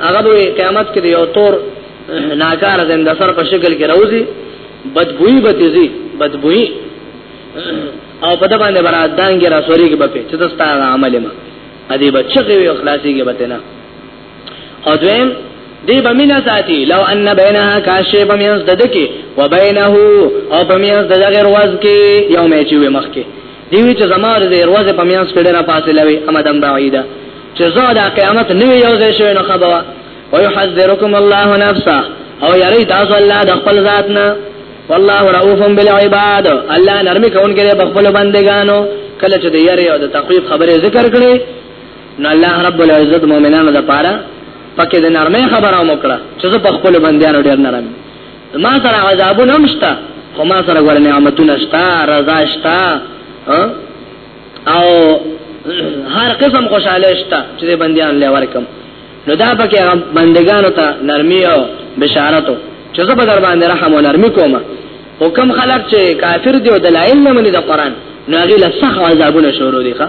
هغه به قیامت کې یو تور ناکار زنده سر په شکل کې راوځي بدبوئی بتیزي بدبوئی او په دبا باندې برات دانګي را سوري کې بپې چې تاسو عمل ما ادي بچي وي اخلاصي کې بتنه او دویم دی به مینا ساتي لو ان بینها کاشه به میاس ددکی و بینه او په میاس د غیر واز کې یو مې چې وي مخکې دی وی چې زماره د غیر واز په میاس کې ډیره فاصله وي امدم بعیده چې زه د قیامت نوې یو ځای شوی نو خبره ويحذركم الله نفسه او یری تاسو الله د خپل ذات نه والله رؤوف بالعباد الله نرمي کون کې د خپل بندگانو کله چې د یری او د تقویب خبره ذکر کړي نو الله رب العزت مؤمنانو د پاره پکې د نرمه خبره وکړه چې زه په خپل بندیانو ډیر نرم ما سره عذابونه نشته خو ما سره ګور نعمتونه شته رضا شته او هر قسم خوشاله شته چې بندیان لې ورکم نو دا پکې هغه بندگانو ته نرمي او بشارتو چې زه به در باندې رحم او نرمي کوم حکم خلق چې کافر دی او دلایل نه مني د قران نو هغه له سخت عذابونه شروع دي ښا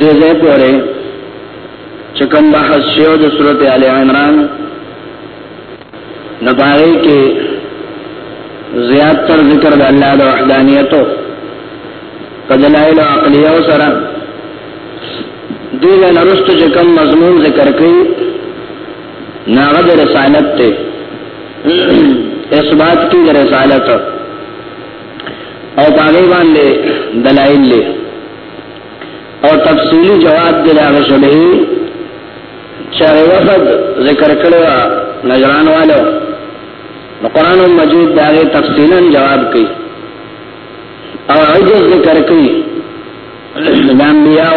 دې ځای پورې چې کوم بحث شیو د سورته ال عمران نه باندې کې زیات تر ذکر د الله د وحدانیت په دلایل عقلیه او سره دې له رست چې کوم مضمون ذکر کړي ناغه د رسالت ته اثبات کی رسالت او باغی باندې دلائل له او تفصیلی جواب دی لاغه شبهه چا وفد ذکر کړو نجران والو نو قران مجید دا غي تفصیلا جواب کوي او عجز ذکر کوي د انبیاء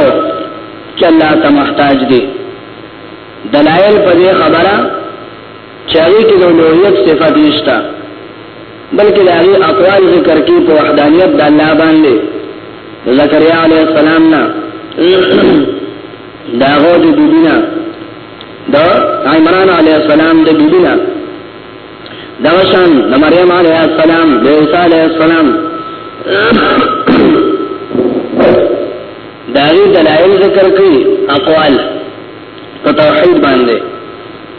چې الله ته محتاج دي دلائل په دې خبره چې هغې کې د الوهیت صفت نشته بلکې د هغې اقوال ذکر کې په وحدانیت د الله باندې زکریا علیه السلام نه د هغو د بیبینا د عمران علیه السلام د بیبینا دغشان د مریم علیه السلام د عیسی علیه السلام داغی دلائل ذکر کئی اقوال په توحید باندې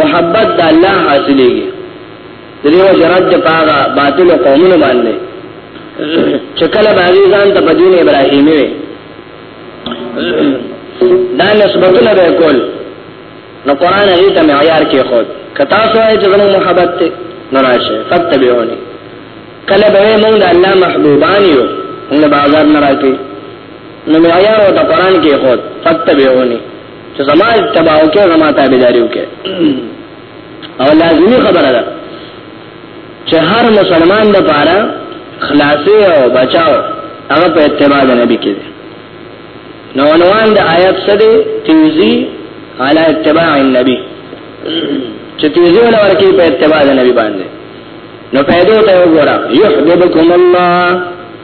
محبت د الله حاصلېږي د دې وجه رد د پاغه باطل قومونه باندې چې کله باغی ځان ته په دین ابراهیمي وي دا نسبتونه به کول نو قران هغه ته معیار کې خود کتا سوای چې زموږ محبت ته نراشه فتبعوني کله به موږ د الله محبوبان یو موږ بازار نه راکې نو معیار او د قران کې خود فتبعوني چې زما تبع او کې زما تابعداري وکړي او لازمي خبره ده چې هر مسلمان د پاره خلاصي او بچاو هغه په اتباع د نبی کې نو عنوان د آیات سره تیزی علی اتباع النبی چې تیزی ولا ورکی په اتباع د نبی باندې نو پیدا ته وګوره یحببکم الله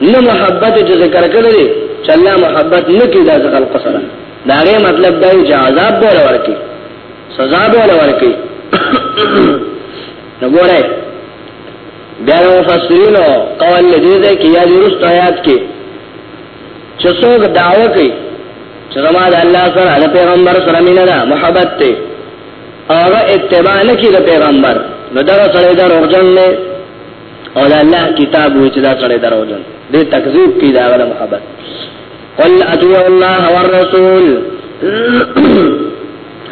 نه محبت چې ذکر کړی دی چې الله محبت نه کوي د خلق سره دا غي مطلب دا چې عذاب به ورکی سزا به ورکی نو ګورای بیا نو فسرینو قول دې دې کې یا درست آیات کې چې څوک دعوه کوي چې زما د الله سره د پیغمبر سره مینه ده محبت ته او اتباع نه کوي د پیغمبر نو دا سره دا ورجن نه او دا الله کتاب وی چې دا سره دروژن دې تکذیب کی دا غره خبر قل اطیع الله والرسول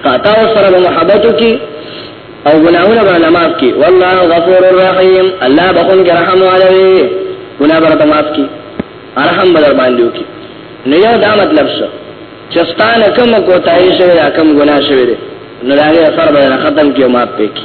قاطع سره محبت کی او گناہونه به نماز کی والله غفور الرحیم الله بخون کې رحم والوي گناہ برته معاف کی ارحم بدر باندې کی نو یو دا مطلب شو چستان کم کوتای شوی کم گناہ شوی نو دا غي اثر به ختم کیو معاف پکې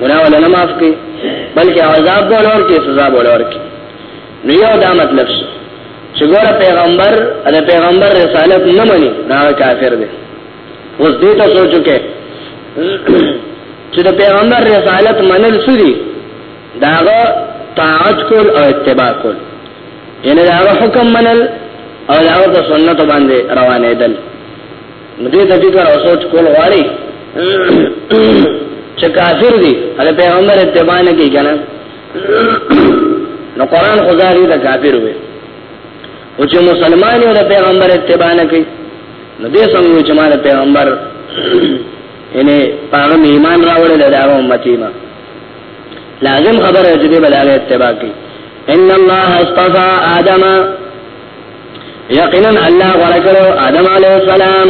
ګناه ولا معاف کی بلکې عذاب به لور کې سزا به لور کې نو یو دا مطلب شو چې ګور پیغمبر د پیغمبر رسالت نه مني دا کافر دی اوس دې ته سوچو کې چې د پیغمبر رسالت منل سړي داغه طاعت کول او اتباع کول یعنی داغه حکم منل او داغه سنت باندې روانه دل نو دې ته فکر او سوچ کول غواړي چې کافر دي هله پیغمبر اتباع نه کوي کنه نو قران خدا دې ته کافر وي او چې مسلمان یو د پیغمبر اتباع نه کوي نو دې څنګه چې مال پیغمبر یعنی پاغم ایمان راوړل دا امتی ما لازم خبره چې دې بلاغه اتباع کوي ان الله اصطفى ادم یقینا الله غوړه کړو آدم علیه السلام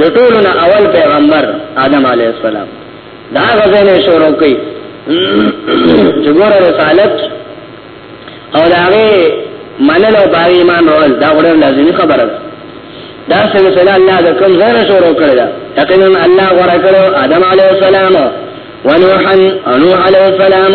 د ټولو نه اول پیغمبر آدم علیه السلام دا غزنه شروع کړي چې ګوره رسالت او دا غي منل او باغ ایمان ول دا غوړه لازمي خبره ده دا سلسله الله د کوم ځای نه شروع کړی دا یقینا الله غوړه کړو آدم علیه السلام ونوحا او نوح علیه السلام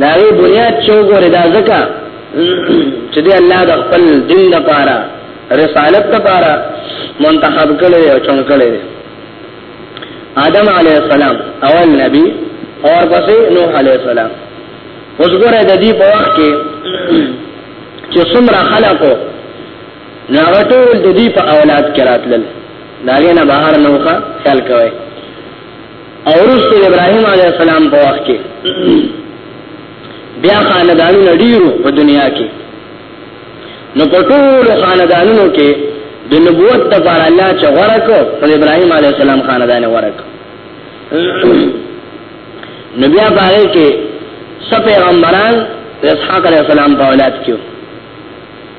دا غي بنیاد چې وګوره دا ځکه چې دی الله د خپل دین لپاره رسالت لپاره منتخب کړي او چون کړي آدم علی السلام اول نبی اور پسې نوح علی السلام اوس ګوره د دې په وخت کې چې څومره خلقو نو هغه ټول د دې په اولاد کې راتلل دا غي نه بهر نوخه خیال کوي او رسو ابراهيم عليه السلام په وخت کې بیا خاندانو نډیرو په دنیا کې نو په ټول خاندانونو کې د نبوت د پر الله چې ورکو په ابراهيم عليه السلام خاندان ورکو نبي هغه کې سپه پیغمبران اسحاق عليه السلام په اولاد کې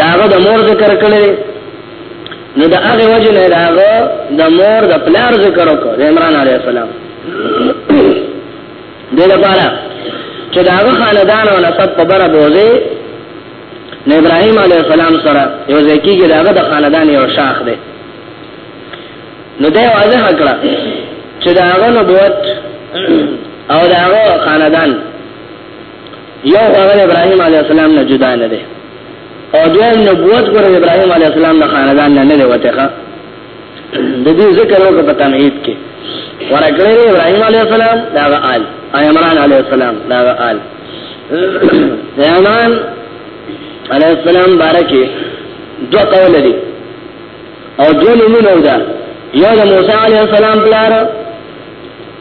داغه د مور ذکر کړي نو د هغه وجه نه داغه د مور د پلار ذکر وکړ د عمران علی السلام دې لپاره چې داغه خاندان او نسب په بره بوزي نو ابراهيم علی السلام سره یو ځکه چې داغه د خاندان یو شاخ دی نو دا واضح کړه چې داغه نبوت او داغه خاندان یو هغه د ابراهیم علی السلام نه جدا نه دی او دویم نبوت پر ابراهیم علی السلام نه خاندان نه نه وته ښه د دې ذکر وکړه په تمهید کې ورکړی ابراهیم علی السلام دا آل عمران علی السلام دا آل عمران علی السلام بارکه دو قول دي او دو نمونه ده یو د موسی علی السلام پلار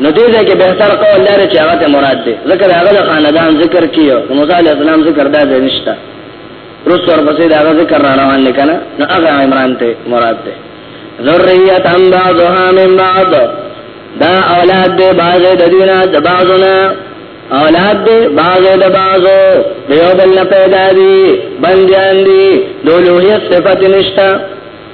نو دې ځای کې بهتر قول لري چې هغه ته مراد دی ذکر هغه د خاندان ذکر کیو موسی علی السلام ذکر دا ځای نشته رسو ور پسې دا ذکر را روان لیکنه نو هغه عمران ته مراد دی ذریه ام بعضها من بعض دا اولاد دې باز د دینه د بازونه اولاد دې باز د بازو دیو بل نه پیدا دي بندیان دي دولوهیت صفت نشته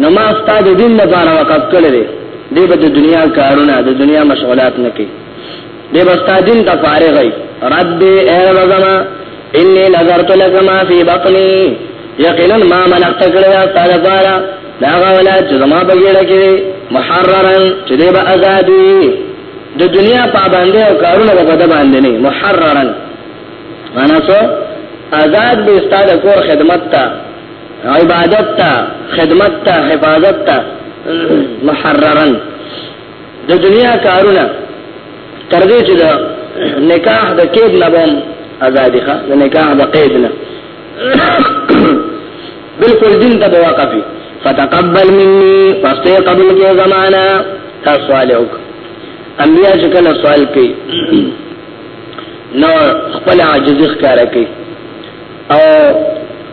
نو ما ستا د دین لپاره وقف کړی دی دی به د دنیا کارونه د دنیا مشغولات نه کوي دی به ستا دین ته فارغ وي رب اے وزما انی نظرت لك ما فی بطنی یقینا ما ملکت کړی دا ستا لپاره دا غولا چې زما بغیر کې محررن چې دی به آزادی د دنیا پابندې او کارونه به بده باندې نه محررن معنا څه آزاد به استاد کور خدمت ته عبادت تا خدمت تا حفاظت تا محررن د دنیا کارونه تر دې چې د نکاح د کېد نه بم ازادي ښه د نکاح د قید نه بالکل دین ته واقفي فتقبل مني فاستي قبول کې زمانہ تا سوال وک انبیا چې کله سوال کوي نو خپل عاجزی ښکارا کوي او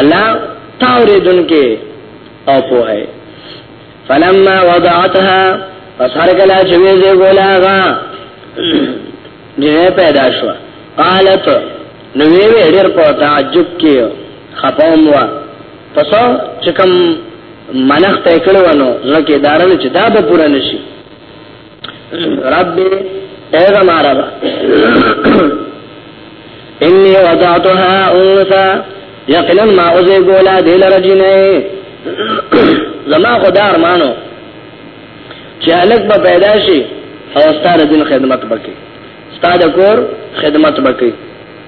الله تاوریدونکې او پوهه فلما وضعتها پس هر کله چې ویزه ګولاغا جنې پیدا شو قالت نو وی وی ډېر په تعجب کې خپوم وا پس چې کوم منخ ته کړو نو ځکه دارل چې دا به پوره نشي رب اے زما رب انی وضعتها انسا یقینا ما اوزه ګولا دل رجنه زما خدا ارمانو چې الګ به پیدا شي او ستاره دین خدمت وکړي ستاره کور خدمت وکړي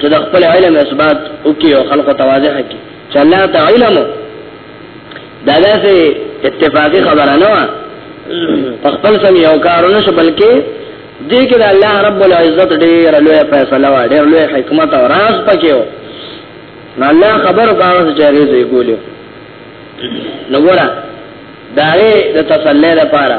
چې د خپل علم اثبات وکي او خلق تواضع کوي چې الله تعالی علم دا داسې اتفاقی خبره نه و خپل سم یو کارونه شو بلکې دې کې د الله رب العزت ډېر لوی فیصله و ډېر لوی حکمت او راز پکې و نو الله خبر پاوه چې ریز یې ګولیو نو ګوره دا یې د تسلی لپاره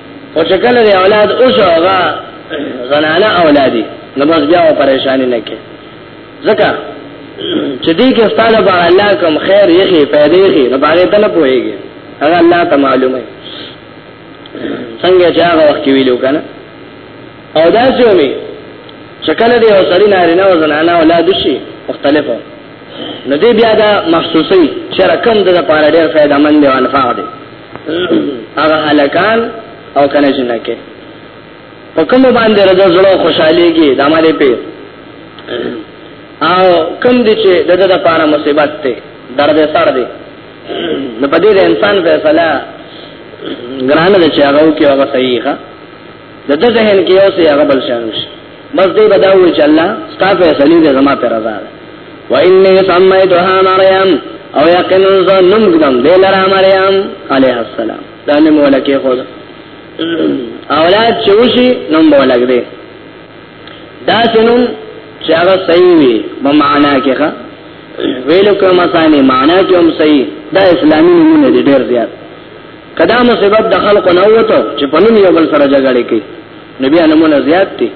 او چې کله دی اولاد او شو هغه زنانه اولادي نو بس بیا و پریشانی نه کې ځکه چې دې کې استاد به الله کوم خیر یې پیدا یې نو باندې ته نه پوهیږي هغه الله ته معلومه څنګه چې هغه وخت ویلو کنه او دا چې ومي چې کله دی او سړی نارینه او زنانه اولاد شي مختلفه نو دې بیا دا محسوسي چې رقم د لپاره ډېر فائدہ مند دی او انفع دی هغه هلکان او کنه جنکه په کوم باندې رضا زړه خوشاليږي د عملي په او کوم دي چې د دې لپاره مصیبت ته درد سر دی نو په دې انسان فیصله ګرانه چې هغه کې هغه صحیح ښه د دې ذهن کې اوسې هغه بل شان شي بس دې بداوي چې الله ستا فیصله دې زما پر رضا ده و انی سمیتها مریم او یقینا ز نوم ګدم دې لرا مریم علیه السلام دا نه مولا کې خو اولاد چې وشي نوم مولا دې دا سنوم چې هغه صحیح وي په معنا کې ښه ویلو کوم اسانه معنا کې هم صحیح دا اسلامي نمونه دي ډېر زیات کدا مصیبت د خلکو نه وته چې په نوم یو بل سره جګړه کوي نبی نمونه زیات دي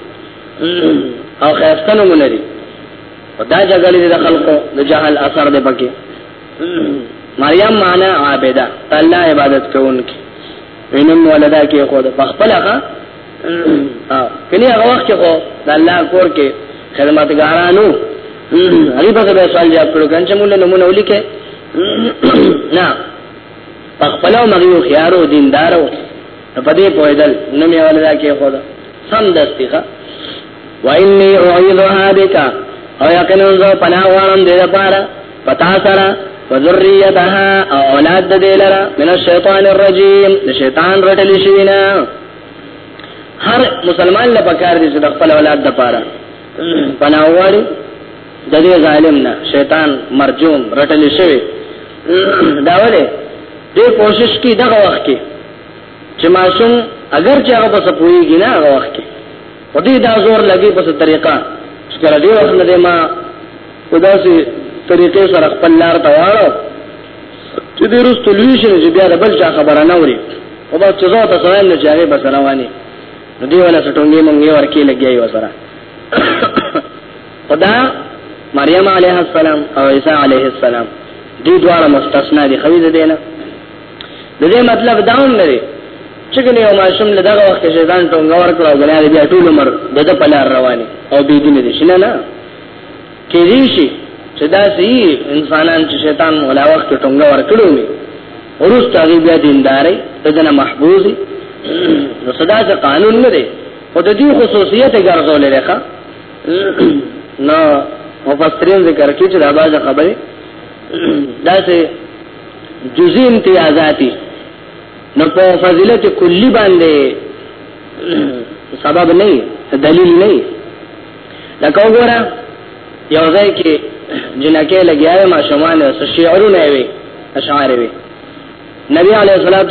او خیرسته نمونه دي دا جګړې د خلکو د جهل اثر دی پکې مریم معنا عابده الله عبادت کوونکی وینم ولدا کې خو د خپل هغه کله هغه وخت کې خو د الله کور کې خدمتګارانو هغه په څه سوال جواب کړو کنه چې موږ نمونه ولیکه نه خپل مغيو خيارو دیندارو په دې پوهېدل نو مې ولدا کې خو دا سم دستي ښه وإني أعيذها بك او یقینا زه پناه غواړم دې لپاره پتا سره وذريتها او اولاد د دې لره من الشیطان الرجیم د شیطان رټل شي نه هر مسلمان له پکار دي چې د خپل اولاد د پاره پناه غواړي د دې ظالم نه شیطان مرجوم رټل شي دا ولې دې کوشش کی دغه وخت کې چې ماشوم اگر چې هغه بس پويږي نه هغه وخت کې په دې دا زور لګي په طریقه چې کله دې وخت نه ما خداسي طریقې سره خپل لار ته واړو چې دې رستو لوي شي چې بیا بل ځا خبره نه وري او بس چې زه تاسو نه چې هغه بس رواني نو دی ولا سټونګي مونږ یې ورکی لګي وسره خدا مریم علیه السلام او عیسی علیه السلام دې دواړه مستثنا دي خوي دي نه د دې مطلب دا هم نه دی چې کنه یو ماشوم له دغه وخت شیطان ټونګ ورکړ او غناره بیا ټول عمر دغه په لار رواني او بې دین دي شنه نه کې دي شي چې دا سي انسانان چې شیطان ولا وخت ټونګ ورکړو نه ورسته هغه بیا دینداري دغه محبوس نو صدا څه قانون نه دی او د دې خصوصیت ګرځولې لکه نو مفسرین ذکر کوي چې دا باز خبره دا سه جزئی امتیازاتی نو په فضیلت کلی باندې سبب نه دلیل نه لکه وګوره یو ځای کې جنکه لګیاوه ما شمانه سو شعرونه وي اشعار وي نبی علیہ الصلوۃ